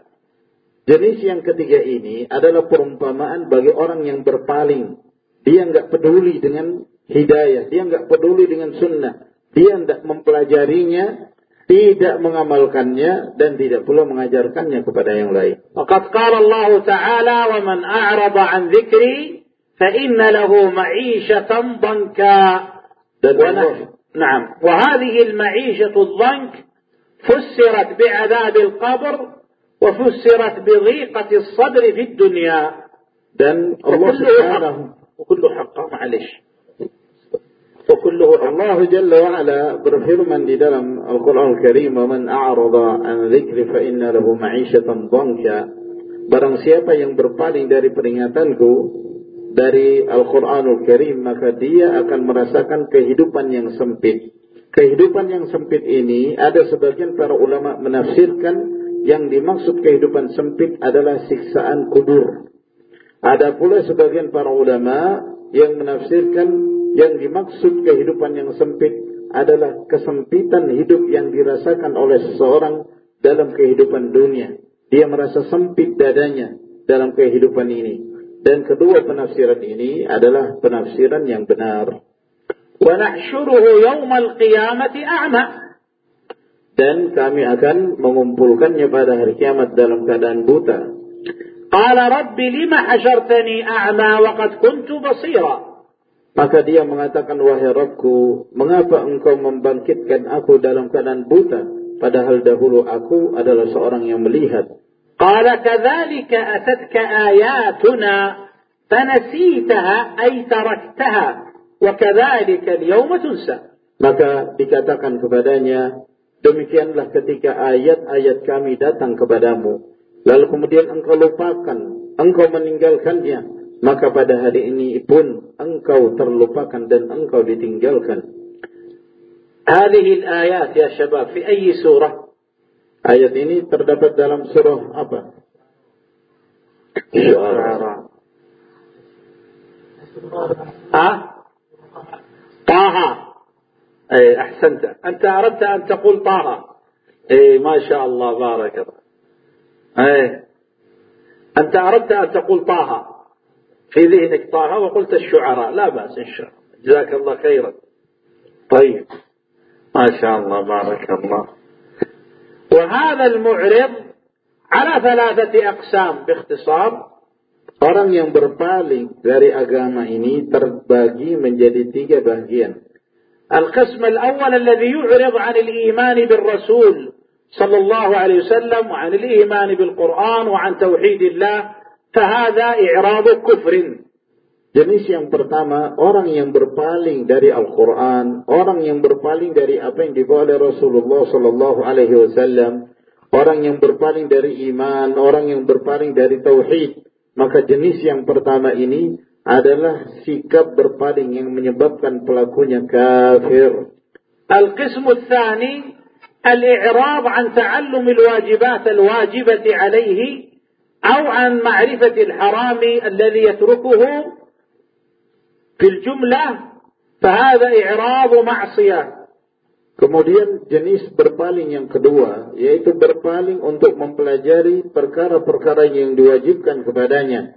Speaker 2: Jenis yang ketiga ini adalah perumpamaan bagi orang yang berpaling. Dia nggak peduli dengan hidayah, dia nggak peduli dengan sunnah, dia tidak mempelajarinya, tidak mengamalkannya dan tidak pula mengajarkannya kepada yang lain.
Speaker 1: Waqad qala Allah Ta'ala wa man a'rada an dzikri fa inna lahu
Speaker 2: ma'ishatan
Speaker 1: dhanka.
Speaker 2: Dan
Speaker 1: Naam, wa hadhihi al-ma'ishatu dhank fussirat bi'adabil qabr. وفسرت بضيقة الصدر في الدنيا
Speaker 2: dan Allah
Speaker 1: وكله
Speaker 2: Subhanahu
Speaker 1: حق وكله حق معلش وكله حق
Speaker 2: Allah Jalla wa Ala berfirman di dalam Al-Quran Al-Karim, "Man a'rada an dzikri fa inna lahu ma'isyatan dhanka." Barang siapa yang berpaling dari peringatanku dari Al-Quranul Karim, maka dia akan merasakan kehidupan yang sempit. Kehidupan yang sempit ini ada sebagian para ulama menafsirkan yang dimaksud kehidupan sempit adalah siksaan kubur. Ada pula sebagian para ulama yang menafsirkan yang dimaksud kehidupan yang sempit adalah kesempitan hidup yang dirasakan oleh seseorang dalam kehidupan dunia. Dia merasa sempit dadanya dalam kehidupan ini. Dan kedua penafsiran ini adalah penafsiran yang benar.
Speaker 1: ونحشره يوم القيامة أعمى
Speaker 2: dan kami akan mengumpulkannya pada hari kiamat dalam keadaan buta.
Speaker 1: Qala rabbi lima hasyartani a'ma waqad kuntu basira.
Speaker 2: Maka dia mengatakan wahai Rabbku, mengapa engkau membangkitkan aku dalam keadaan buta padahal dahulu aku adalah seorang yang melihat.
Speaker 1: Qala kadzalika atatka ayatuna tanasitaha ay taraktaha wa kadzalika al-yawma tunsa.
Speaker 2: Maka dikatakan kepadanya, Demikianlah ketika ayat-ayat kami datang kepadamu. Lalu kemudian engkau lupakan, engkau meninggalkannya. Maka pada hari ini pun engkau terlupakan dan engkau ditinggalkan.
Speaker 1: Hadihil ayat ya syabab, fi ayyi surah?
Speaker 2: Ayat ini terdapat dalam surah apa?
Speaker 1: Syuara. Ah? Taha. أي أحسنت. أنت أردت أن تقول طه. أي ما شاء الله بارك الله. أي أنت أردت أن تقول طه. في ذهنك طه وقلت الشعراء. لا بأس إن شاء الله. جزاك الله خيرا. طيب. ما شاء الله بارك الله. وهذا المعرض على ثلاثة أقسام باختصار.
Speaker 2: Orang yang berpaling dari agama ini terbagi menjadi tiga bagian.
Speaker 1: القسم الأول الذي يعرض عن الإيمان بالرسول صلى الله عليه وسلم وعن الإيمان بالقرآن وعن توحيد الله فهذا إعراض كفر
Speaker 2: Jenis yang pertama, orang yang berpaling dari Al-Quran, orang yang berpaling dari apa yang dibawa oleh Rasulullah Sallallahu Alaihi Wasallam, orang yang berpaling dari iman, orang yang berpaling dari tauhid. Maka jenis yang pertama ini adalah sikap berpaling yang menyebabkan pelakunya kafir.
Speaker 1: القسم الثاني الإعراض عن تعلم الواجبات الواجبة عليه أو عن معرفة الحرام الذي يتركه في الجملة فهذا إعراض معصية
Speaker 2: Kemudian jenis berpaling yang kedua, yaitu berpaling untuk mempelajari perkara-perkara yang diwajibkan kepadanya.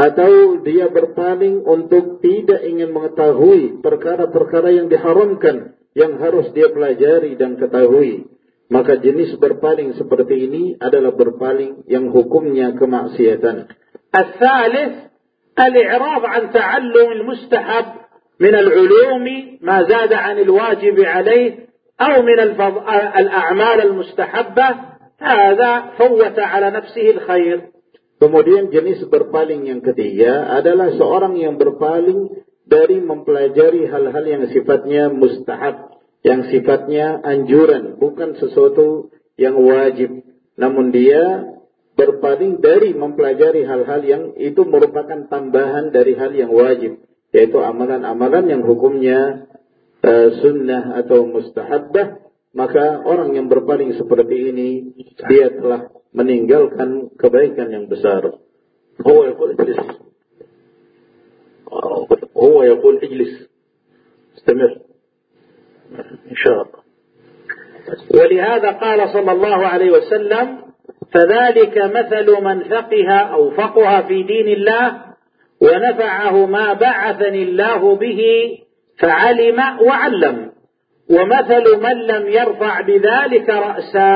Speaker 2: Atau dia berpaling untuk tidak ingin mengetahui perkara-perkara yang diharamkan, yang harus dia pelajari dan ketahui. Maka jenis berpaling seperti ini adalah berpaling yang hukumnya kemaksiatan.
Speaker 1: الثالث الإعراض عن تعلم المستحب من العلوم ما زاد عن الواجب عليه أو من الأعمال المستحبة هذا فوت على نفسه الخير
Speaker 2: Kemudian jenis berpaling yang ketiga adalah seorang yang berpaling dari mempelajari hal-hal yang sifatnya mustahab, yang sifatnya anjuran, bukan sesuatu yang wajib. Namun dia berpaling dari mempelajari hal-hal yang itu merupakan tambahan dari hal yang wajib, yaitu amalan-amalan yang hukumnya uh, sunnah atau mustahabbah, maka orang yang berpaling seperti ini dia telah meninggalkan kebaikan yang besar.
Speaker 1: هو يقول اجلس هو يقول اجلس استمر إن شاء الله ولهذا قال صلى الله عليه وسلم فذلك مثل من فقه أو فقه في دين الله ونفعه ما بعثني الله به فعلم وعلم. ومثل من لم يرفع بذلك رأسا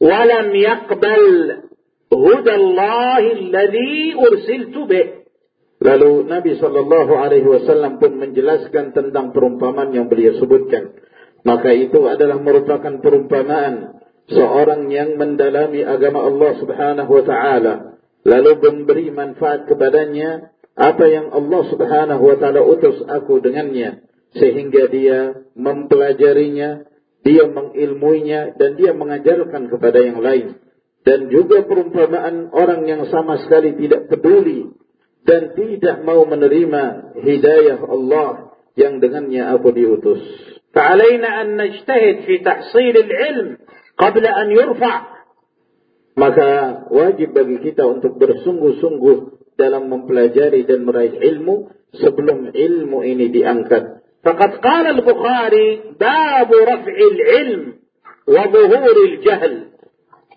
Speaker 1: ولم يقبل هدى الله الذي أرسلت به
Speaker 2: Lalu Nabi Shallallahu Alaihi Wasallam pun menjelaskan tentang perumpamaan yang beliau sebutkan. Maka itu adalah merupakan perumpamaan seorang yang mendalami agama Allah Subhanahu Wa Taala, lalu memberi manfaat kepadanya apa yang Allah subhanahu wa ta'ala utus aku dengannya. Sehingga dia mempelajarinya, dia mengilmuinya, dan dia mengajarkan kepada yang lain. Dan juga perumpamaan orang yang sama sekali tidak peduli dan tidak mau menerima hidayah Allah yang dengannya aku diutus.
Speaker 1: فعلينا أن نجتهد في تحصيل العلم قبل أن يرفع.
Speaker 2: Maka wajib bagi kita untuk bersungguh-sungguh dalam mempelajari dan meraih ilmu sebelum ilmu ini diangkat.
Speaker 1: فقد قال البخاري باب رفع العلم وظهور الجهل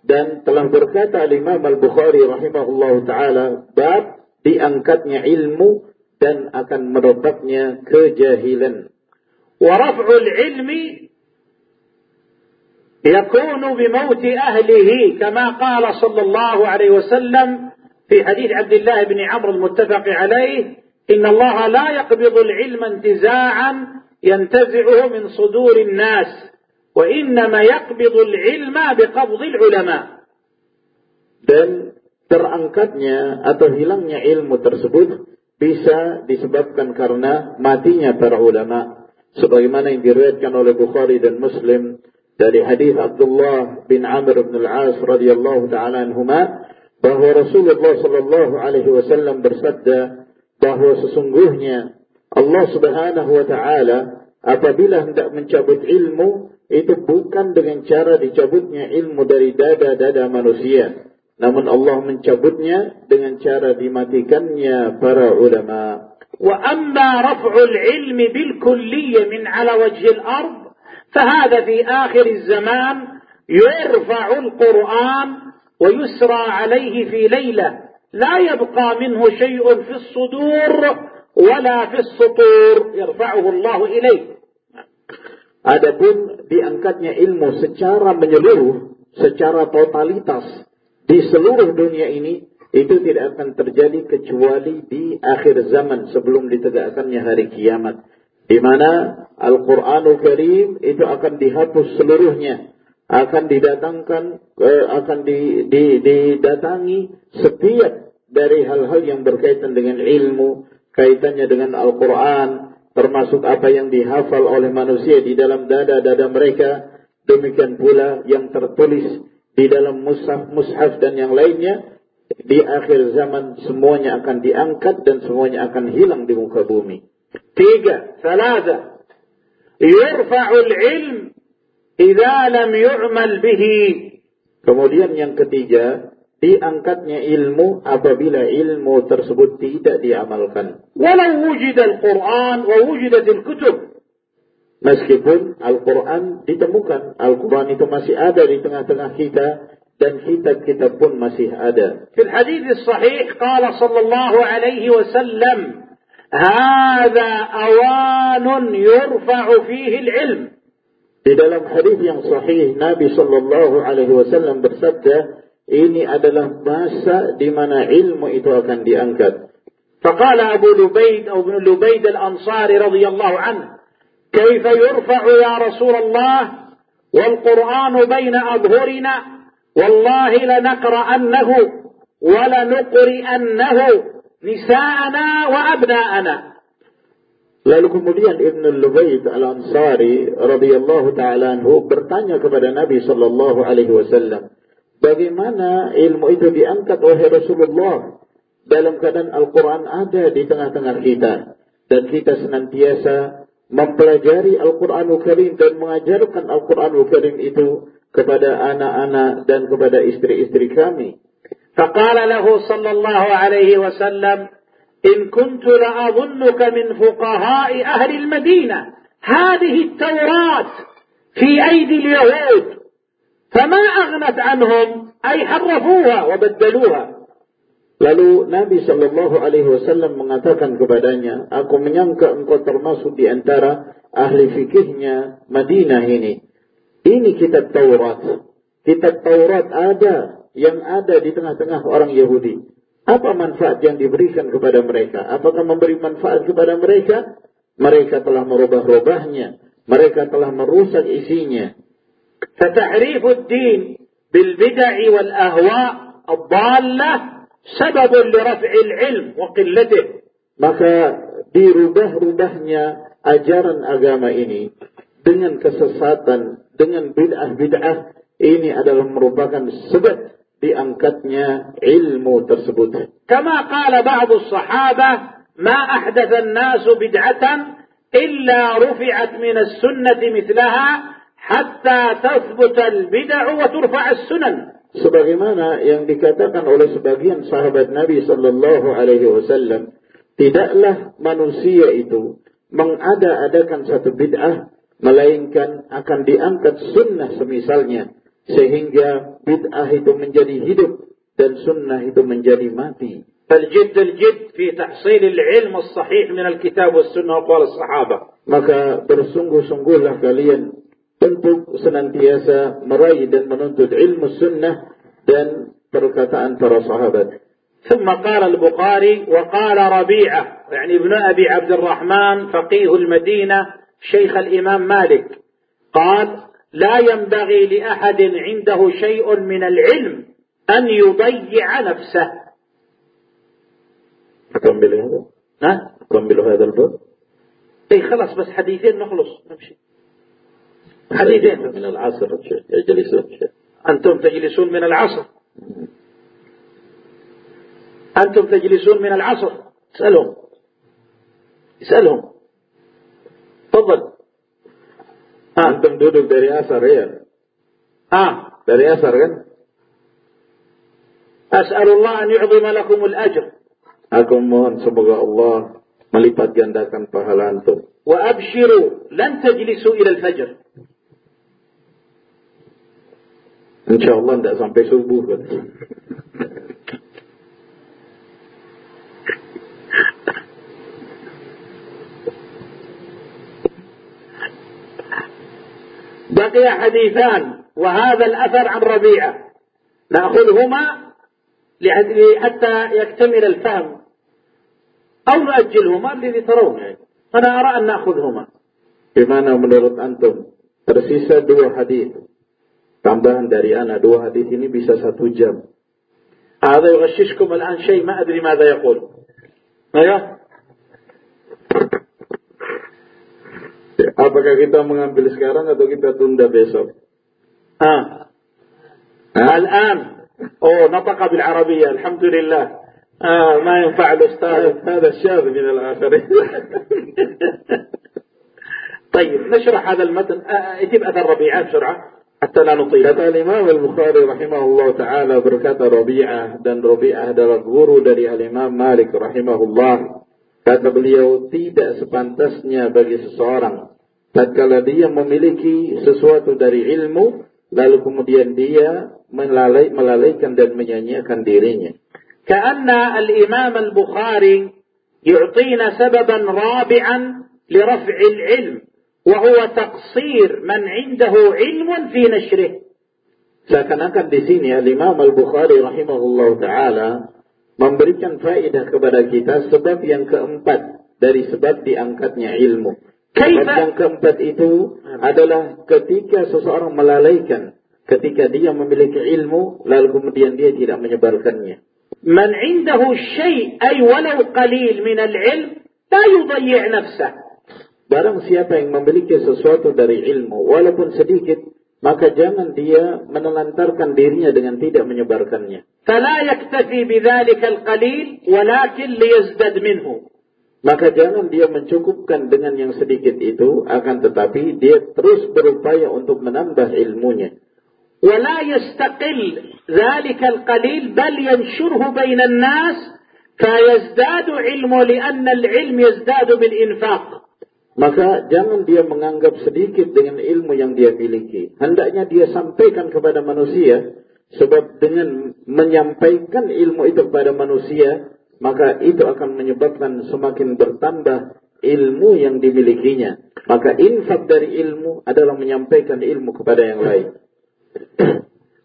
Speaker 2: dan telah berkata Imam Al-Bukhari rahimahullahu taala bab diangkatnya ilmu dan akan merebaknya kejahilan
Speaker 1: wa raf'ul ilmi yakunu bi mauti ahlihi kama qala sallallahu alaihi wasallam fi hadis Abdullah bin Amr al-muttafaq alaihi إن الله لا يقبض العلم انتزاعا ينتزعه من صدور الناس وإنما يقبض العلم بقبض العلماء
Speaker 2: dan terangkatnya atau hilangnya ilmu tersebut bisa disebabkan karena matinya para ulama sebagaimana yang diriwayatkan oleh Bukhari dan Muslim dari hadis Abdullah bin Amr bin Al-As radhiyallahu taala anhuma bahwa Rasulullah Shallallahu Alaihi Wasallam bersabda bahwa sesungguhnya Allah Subhanahu Wa Taala apabila hendak mencabut ilmu itu bukan dengan cara dicabutnya ilmu dari dada-dada manusia, namun Allah mencabutnya dengan cara dimatikannya para ulama.
Speaker 1: وأما رفع العلم بالكلية من على وجه الأرض فهذا في آخر الزمان يرفع القرآن ويسرى عليه في ليلة لا يبقى منه شيء في الصدور ولا في السطور يرفعه الله إليه
Speaker 2: Adapun diangkatnya ilmu secara menyeluruh, secara totalitas di seluruh dunia ini itu tidak akan terjadi kecuali di akhir zaman sebelum ditegakkannya hari kiamat. Di mana Al-Quranul Karim itu akan dihapus seluruhnya akan didatangkan eh, akan di, di, didatangi setiap dari hal-hal yang berkaitan dengan ilmu kaitannya dengan Al-Quran termasuk apa yang dihafal oleh manusia di dalam dada-dada mereka demikian pula yang tertulis di dalam mushaf mushaf dan yang lainnya di akhir zaman semuanya akan diangkat dan semuanya akan hilang di muka bumi
Speaker 1: tiga salada yurfa'ul ilm idza lam yu'mal bihi.
Speaker 2: Kemudian yang ketiga, diangkatnya ilmu apabila ilmu tersebut tidak diamalkan.
Speaker 1: Walau wujud Al-Quran wa wujidat al-kutub.
Speaker 2: Meskipun Al-Quran ditemukan, Al-Quran itu masih ada di tengah-tengah kita dan kitab-kitab pun masih ada.
Speaker 1: Di hadis sahih qala sallallahu alaihi wasallam هذا أوان يرفع فيه العلم
Speaker 2: Di dalam hadis yang sahih Nabi sallallahu alaihi wasallam bersabda, ini adalah masa di mana ilmu itu akan diangkat.
Speaker 1: فقال أبو لبيد أو ابن لبيد الأنصاري رضي الله عنه كيف يرفع يا رسول الله والقرآن بين أظهرنا والله لنقرأنه ولنقرئنه نساءنا وأبناءنا
Speaker 2: Lalu kemudian Ibn Lubayd Al-Ansari radhiyallahu taala anhu bertanya kepada Nabi sallallahu alaihi wasallam, bagaimana ilmu itu diangkat oleh Rasulullah dalam keadaan Al-Qur'an ada di tengah-tengah kita dan kita senantiasa mempelajari Al-Qur'anul Karim dan mengajarkan Al-Qur'anul Karim itu kepada anak-anak dan kepada istri-istri kami.
Speaker 1: فقال له صلى الله عليه وسلم إن كنت لأظنك من فقهاء أهل المدينة هذه التوراة في أيدي اليهود فما أغنت عنهم أي حرفوها وبدلوها
Speaker 2: Lalu Nabi Shallallahu Alaihi Wasallam mengatakan kepadanya, aku menyangka engkau termasuk di antara ahli fikihnya Madinah ini. Ini kitab Taurat. Kitab Taurat ada yang ada di tengah-tengah orang Yahudi. Apa manfaat yang diberikan kepada mereka? Apakah memberi manfaat kepada mereka? Mereka telah merubah-rubahnya. Mereka telah merusak isinya.
Speaker 1: فتحريف الدين بالبدع والأهواء الضالة سبب لرفع ilm wa qillatih
Speaker 2: maka dirubah-rubahnya ajaran agama ini dengan kesesatan, dengan bid'ah-bid'ah ini adalah merupakan sebab diangkatnya ilmu tersebut.
Speaker 1: Kama qala ba'd as-sahabah ma ahdatha an-nas bid'atan illa rufi'at min as-sunnah mithlaha مثلها حتى تثبت البدع وترفع السنن
Speaker 2: Sebagaimana yang dikatakan oleh sebagian sahabat Nabi Sallallahu Alaihi Wasallam, tidaklah manusia itu mengada-adakan satu bid'ah, melainkan akan diangkat sunnah semisalnya sehingga bid'ah itu menjadi hidup dan sunnah itu menjadi mati.
Speaker 1: فالجد الجد في تحصيل العلم الصحيح من الكتاب والسنة وقال الصحابة
Speaker 2: Maka bersungguh-sungguhlah kalian untuk senantiasa meraih dan menuntut ilmu sunnah dan perkataan para sahabat.
Speaker 1: ثم قال البخاري وقال ربيعة يعني ابن أبي عبد الرحمن فقيه المدينة شيخ الإمام مالك قال لا ينبغي لأحد عنده شيء من العلم أن يضيع نفسه
Speaker 2: أكمل هذا؟
Speaker 1: ها؟
Speaker 2: أكمل هذا الباب؟
Speaker 1: اي خلاص بس حديثين نخلص نمشي حديثين
Speaker 2: من العصر. يجلسون
Speaker 1: أنتم تجلسون من العصر. أنتم تجلسون من العصر. اسألهم. اسألهم. تفضل.
Speaker 2: آه. أنتم دودك داري أسر
Speaker 1: إيه؟
Speaker 2: آه. داري أسر
Speaker 1: أسأل الله أن يعظم لكم
Speaker 2: الأجر. أكم مهن سبق الله ملipat جندكم فهل
Speaker 1: أنتم؟ وأبشروا لن تجلسوا إلى الفجر.
Speaker 2: Insyaallah tidak sampai subuh.
Speaker 1: بقي حديثان وهذا الأثر عن ربيعة نأخذهما حتى يكتمل الفهم أو نؤجلهما الذي ترون يعني. أنا أرى أن نأخذهما
Speaker 2: Bagaimana menurut antum? Tersisa dua hadis. Tambahan dari anak dua hadis ini bisa satu jam.
Speaker 1: هذا يغششكم الآن شيء ما أدري ماذا يقول أيوه
Speaker 2: Apakah kita mengambil sekarang atau kita tunda besok?
Speaker 1: آه. الآن أوه نطق بالعربية الحمد لله (laughs) آه ما ينفع الأستاذ
Speaker 2: هذا الشاذ من الآخرين
Speaker 1: طيب نشرح هذا المتن آه، يجيب أثر ربيعة بسرعة Sanan
Speaker 2: Qilatan Imam Al-Bukhari rahimahullah ta'ala berkata Rabi'ah dan Rabi'ah adalah guru dari Al-Imam Malik rahimahullah. Kata beliau tidak sepantasnya bagi seseorang Kalau dia memiliki sesuatu dari ilmu lalu kemudian dia melalai, melalaikan dan menyanyiakan dirinya.
Speaker 1: Ka'anna al-Imam al-Bukhari yu'tina sababan rabi'an Liraf'il ilm وهو تقصير من عنده علم في نشره
Speaker 2: Seakan-akan di sini Al-Imam Al-Bukhari rahimahullah taala memberikan faedah kepada kita sebab yang keempat dari sebab diangkatnya ilmu. Sebab yang keempat itu adalah ketika seseorang melalaikan ketika dia memiliki ilmu lalu kemudian dia tidak menyebarkannya.
Speaker 1: من عنده شيء أي ولو قليل من العلم لا يضيع نفسه
Speaker 2: Barang siapa yang memiliki sesuatu dari ilmu, walaupun sedikit, maka jangan dia menelantarkan dirinya dengan tidak menyebarkannya.
Speaker 1: فلا يكتفي بذلك القليل ولكن ليزدد منه
Speaker 2: Maka jangan dia mencukupkan dengan yang sedikit itu, akan tetapi dia terus berupaya untuk menambah ilmunya.
Speaker 1: ولا يستقل ذلك القليل بل ينشره بين الناس فيزداد علمه لأن العلم يزداد بالإنفاق
Speaker 2: Maka jangan dia menganggap sedikit dengan ilmu yang dia miliki. Hendaknya dia sampaikan kepada manusia, sebab dengan menyampaikan ilmu itu kepada manusia, maka itu akan menyebabkan semakin bertambah ilmu yang dimilikinya. Maka infak dari ilmu adalah menyampaikan ilmu kepada yang lain.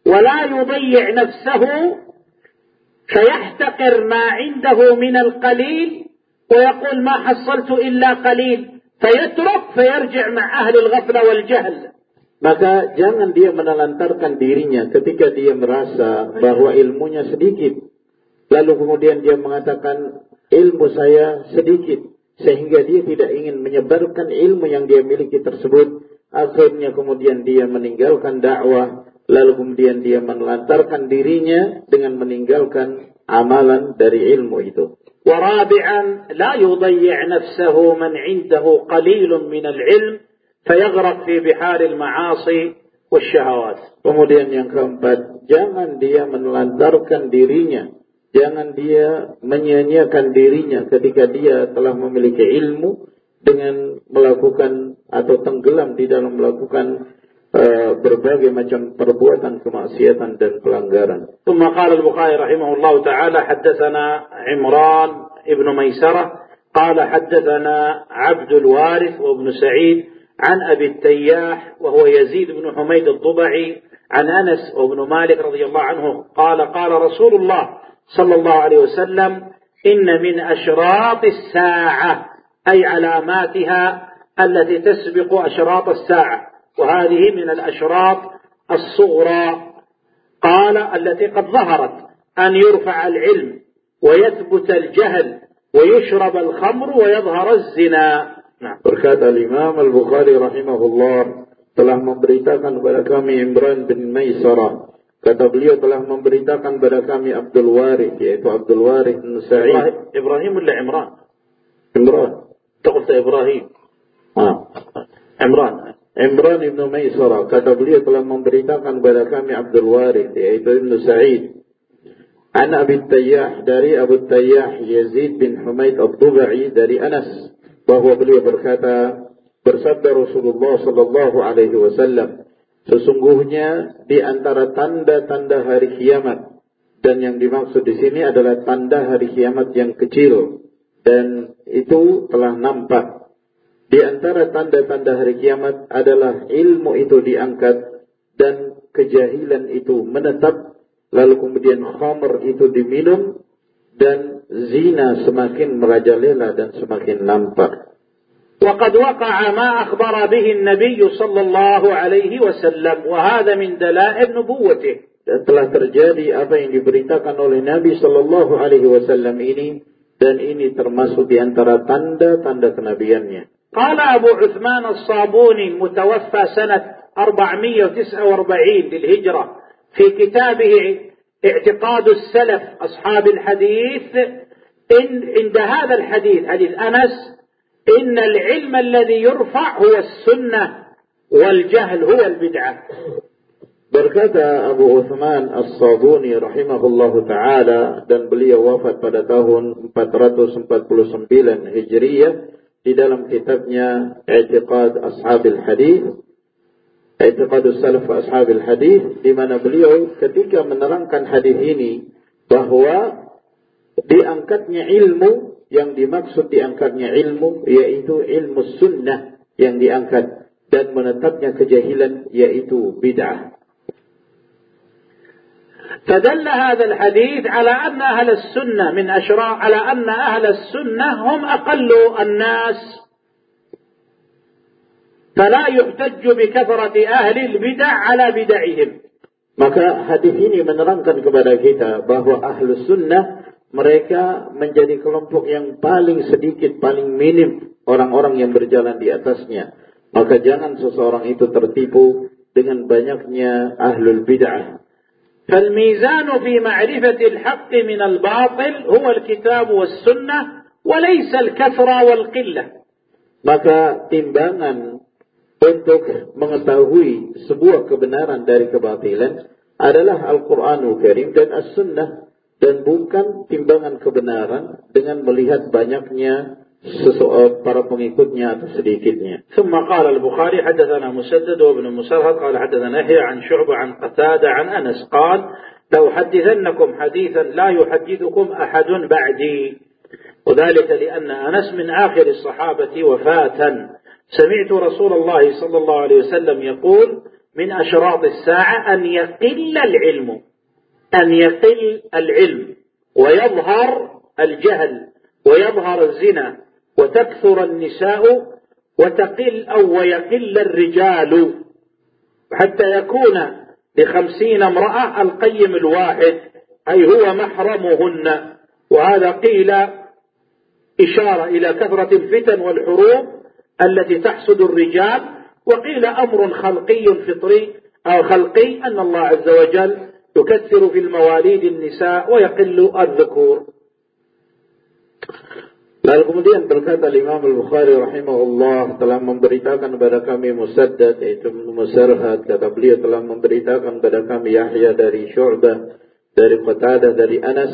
Speaker 1: ولا يضيع نفسه فيحتقر ما عنده من القليل ويقول ما حصلت إلا قليل فيترك فيرجع مع ahli الغفلة والجهل.
Speaker 2: Maka jangan dia menelantarkan dirinya ketika dia merasa bahwa ilmunya sedikit. Lalu kemudian dia mengatakan ilmu saya sedikit. Sehingga dia tidak ingin menyebarkan ilmu yang dia miliki tersebut. Akhirnya kemudian dia meninggalkan dakwah. Lalu kemudian dia menelantarkan dirinya dengan meninggalkan amalan dari ilmu itu.
Speaker 1: ورابعا لا يضيع نفسه من عنده قليل من العلم فيغرق في بحار المعاصي والشهوات
Speaker 2: Kemudian yang keempat, jangan dia menelantarkan dirinya. Jangan dia menyia-nyiakan dirinya ketika dia telah memiliki ilmu dengan melakukan atau tenggelam di dalam melakukan uh, berbagai macam perbuatan kemaksiatan dan pelanggaran.
Speaker 1: ثم قال البخاري رحمه الله تعالى حدثنا عمران ابن ميسرة قال حدثنا عبد الوارث وابن سعيد عن أبي التياح وهو يزيد بن حميد الضبعي عن أنس وابن مالك رضي الله عنه قال قال رسول الله صلى الله عليه وسلم إن من أشراط الساعة أي علاماتها التي تسبق أشراط الساعة وهذه من الأشراط الصغرى قال التي قد ظهرت أن يرفع العلم ويثبت الجهل ويشرب الخمر ويظهر الزنا نعم
Speaker 2: Berkata Imam Al-Bukhari rahimahullah telah memberitakan kepada kami Imran bin Maisarah. Kata beliau telah memberitakan kepada kami Abdul Warith yaitu Abdul Warith bin Sa'id.
Speaker 1: إبراهيم ولا؟
Speaker 2: Imran.
Speaker 1: أنت قلت إبراهيم
Speaker 2: Ah.
Speaker 1: عمران
Speaker 2: Imran ibn Maisarah kata beliau telah memberitakan kepada kami Abdul Warith yaitu Ibn Sa'id An Abi Tayyah dari Abu Tayyah Yazid bin Humaid Ad-Dubai dari Anas bahwa beliau berkata bersabda Rasulullah sallallahu alaihi wasallam sesungguhnya di antara tanda-tanda hari kiamat dan yang dimaksud di sini adalah tanda hari kiamat yang kecil dan itu telah nampak di antara tanda-tanda hari kiamat adalah ilmu itu diangkat dan kejahilan itu menetap lalu kemudian khamr itu diminum dan zina semakin merajalela dan semakin nampak.
Speaker 1: وقد وقع ما أخبر به النبي صلى الله عليه وسلم وهذا من دلائل نبوته
Speaker 2: Dan telah terjadi apa yang diberitakan oleh Nabi Shallallahu Alaihi Wasallam ini dan ini termasuk di antara tanda-tanda kenabiannya.
Speaker 1: قال أبو عثمان الصابوني متوفى سنة 449 للهجرة في كتابه اعتقاد السلف أصحاب الحديث إن عند هذا الحديث حديث أنس إن العلم الذي يرفع هو السنة والجهل هو البدعة.
Speaker 2: Berkata Abu Uthman As-Sabuni rahimahullahu taala dan beliau wafat pada tahun 449 Hijriyah di dalam kitabnya I'tiqad Ashabil Hadis I'tiqad Salaf Ashabil Hadis di mana beliau ketika menerangkan hadis ini bahwa diangkatnya ilmu yang dimaksud diangkatnya ilmu yaitu ilmu sunnah yang diangkat dan menetapnya kejahilan yaitu bid'ah
Speaker 1: فدل هذا الحديث على أن أهل السنة من أشراء على أن أهل السنة هم أقل الناس فلا يحتج بكثرة أهل البدع على بدعهم
Speaker 2: Maka hadis ini menerangkan kepada kita bahwa ahlu sunnah mereka menjadi kelompok yang paling sedikit, paling minim orang-orang yang berjalan di atasnya. Maka jangan seseorang itu tertipu dengan banyaknya ahlul bid'ah.
Speaker 1: فالميزان في معرفة الحق من الباطل هو الكتاب والسنة وليس الكثرة والقلة
Speaker 2: maka timbangan untuk mengetahui sebuah kebenaran dari kebatilan adalah Al-Quranul Karim dan As-Sunnah dan bukan timbangan kebenaran dengan melihat banyaknya para pengikutnya atau sedikitnya.
Speaker 1: ثم قال البخاري حدثنا مسدد وابن مسرهد قال حدثنا يحيى عن شعبة عن قتادة عن أنس قال لو حدثنكم حديثا لا يحدثكم أحد بعدي. وذلك لأن أنس من آخر الصحابة وفاة. سمعت رسول الله صلى الله عليه وسلم يقول من أشراط الساعة أن يقل العلم. أن يقل العلم. ويظهر الجهل. ويظهر الزنا. وتكثر النساء وتقل أو ويقل الرجال. حتى يكون لخمسين امرأة القيم الواحد أي هو محرمهن. وهذا قيل إشارة إلى كثرة الفتن والحروب التي تحسد الرجال. وقيل أمر خلقي فطري أو خلقي أن الله عز وجل يكثر في المواليد النساء ويقل الذكور.
Speaker 2: Lalu kemudian berkata Imam Al-Bukhari rahimahullah telah memberitakan kepada kami Musaddad yaitu Musarhad. Kata beliau telah memberitakan kepada kami Yahya dari Syu'bah dari Qatadah dari Anas.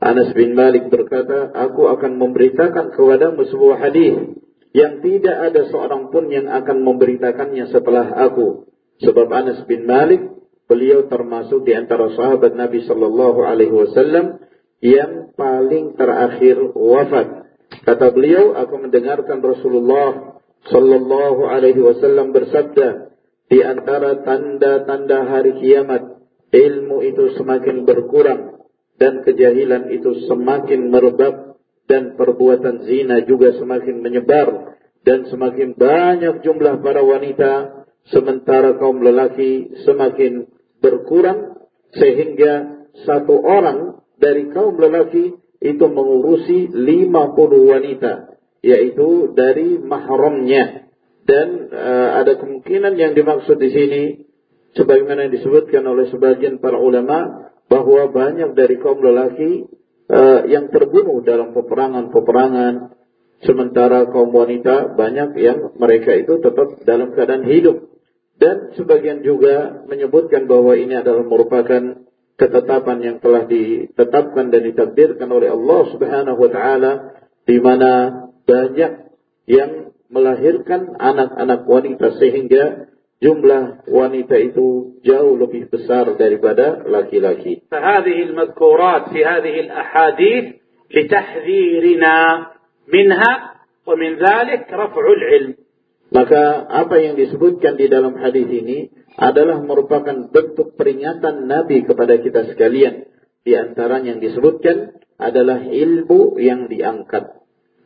Speaker 2: Anas bin Malik berkata aku akan memberitakan kepadamu sebuah hadis yang tidak ada seorang pun yang akan memberitakannya setelah aku. Sebab Anas bin Malik beliau termasuk di antara sahabat Nabi sallallahu alaihi wasallam yang paling terakhir wafat. Kata beliau, aku mendengarkan Rasulullah sallallahu alaihi wasallam bersabda, di antara tanda-tanda hari kiamat, ilmu itu semakin berkurang dan kejahilan itu semakin merebak dan perbuatan zina juga semakin menyebar dan semakin banyak jumlah para wanita sementara kaum lelaki semakin berkurang sehingga satu orang dari kaum lelaki itu mengurusi 50 wanita yaitu dari mahramnya. Dan uh, ada kemungkinan yang dimaksud di sini sebagaimana yang disebutkan oleh sebagian para ulama bahwa banyak dari kaum lelaki uh, yang terbunuh dalam peperangan-peperangan. Sementara kaum wanita banyak yang mereka itu tetap dalam keadaan hidup. Dan sebagian juga menyebutkan bahwa ini adalah merupakan ketetapan yang telah ditetapkan dan ditakdirkan oleh Allah Subhanahu wa taala di mana banyak yang melahirkan anak-anak wanita sehingga jumlah wanita itu jauh lebih besar daripada laki-laki.
Speaker 1: فهذه المذكورات في هذه الأحاديث لتحذيرنا منها ومن ذلك رفع العلم.
Speaker 2: Maka apa yang disebutkan di dalam hadis ini adalah merupakan bentuk peringatan Nabi kepada kita sekalian. Di antara yang disebutkan adalah ilmu yang diangkat.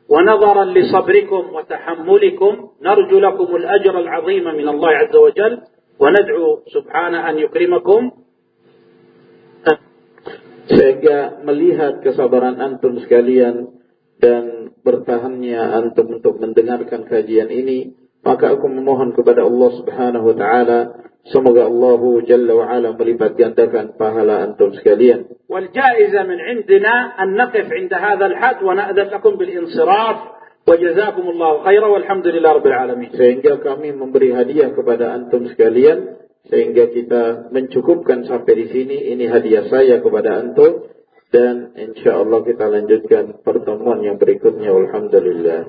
Speaker 1: ونظرا لصبركم وتحملكم نرجو لكم الأجر العظيم من الله عز وجل وندعو سبحانه أن يكرمكم
Speaker 2: sehingga melihat kesabaran antum sekalian dan bertahannya antum untuk mendengarkan kajian ini maka aku memohon kepada Allah Subhanahu wa taala semoga Allah Jalla wa ala melipat gandakan pahala antum sekalian.
Speaker 1: Wal jaiza min indina an naqif 'inda hadha al-had wa na'dha lakum bil insiraf Wajazakumullahu khaira walhamdulillah rabbil alamin.
Speaker 2: Sehingga kami memberi hadiah kepada antum sekalian sehingga kita mencukupkan sampai di sini ini hadiah saya kepada antum dan insyaallah kita lanjutkan pertemuan yang berikutnya alhamdulillah.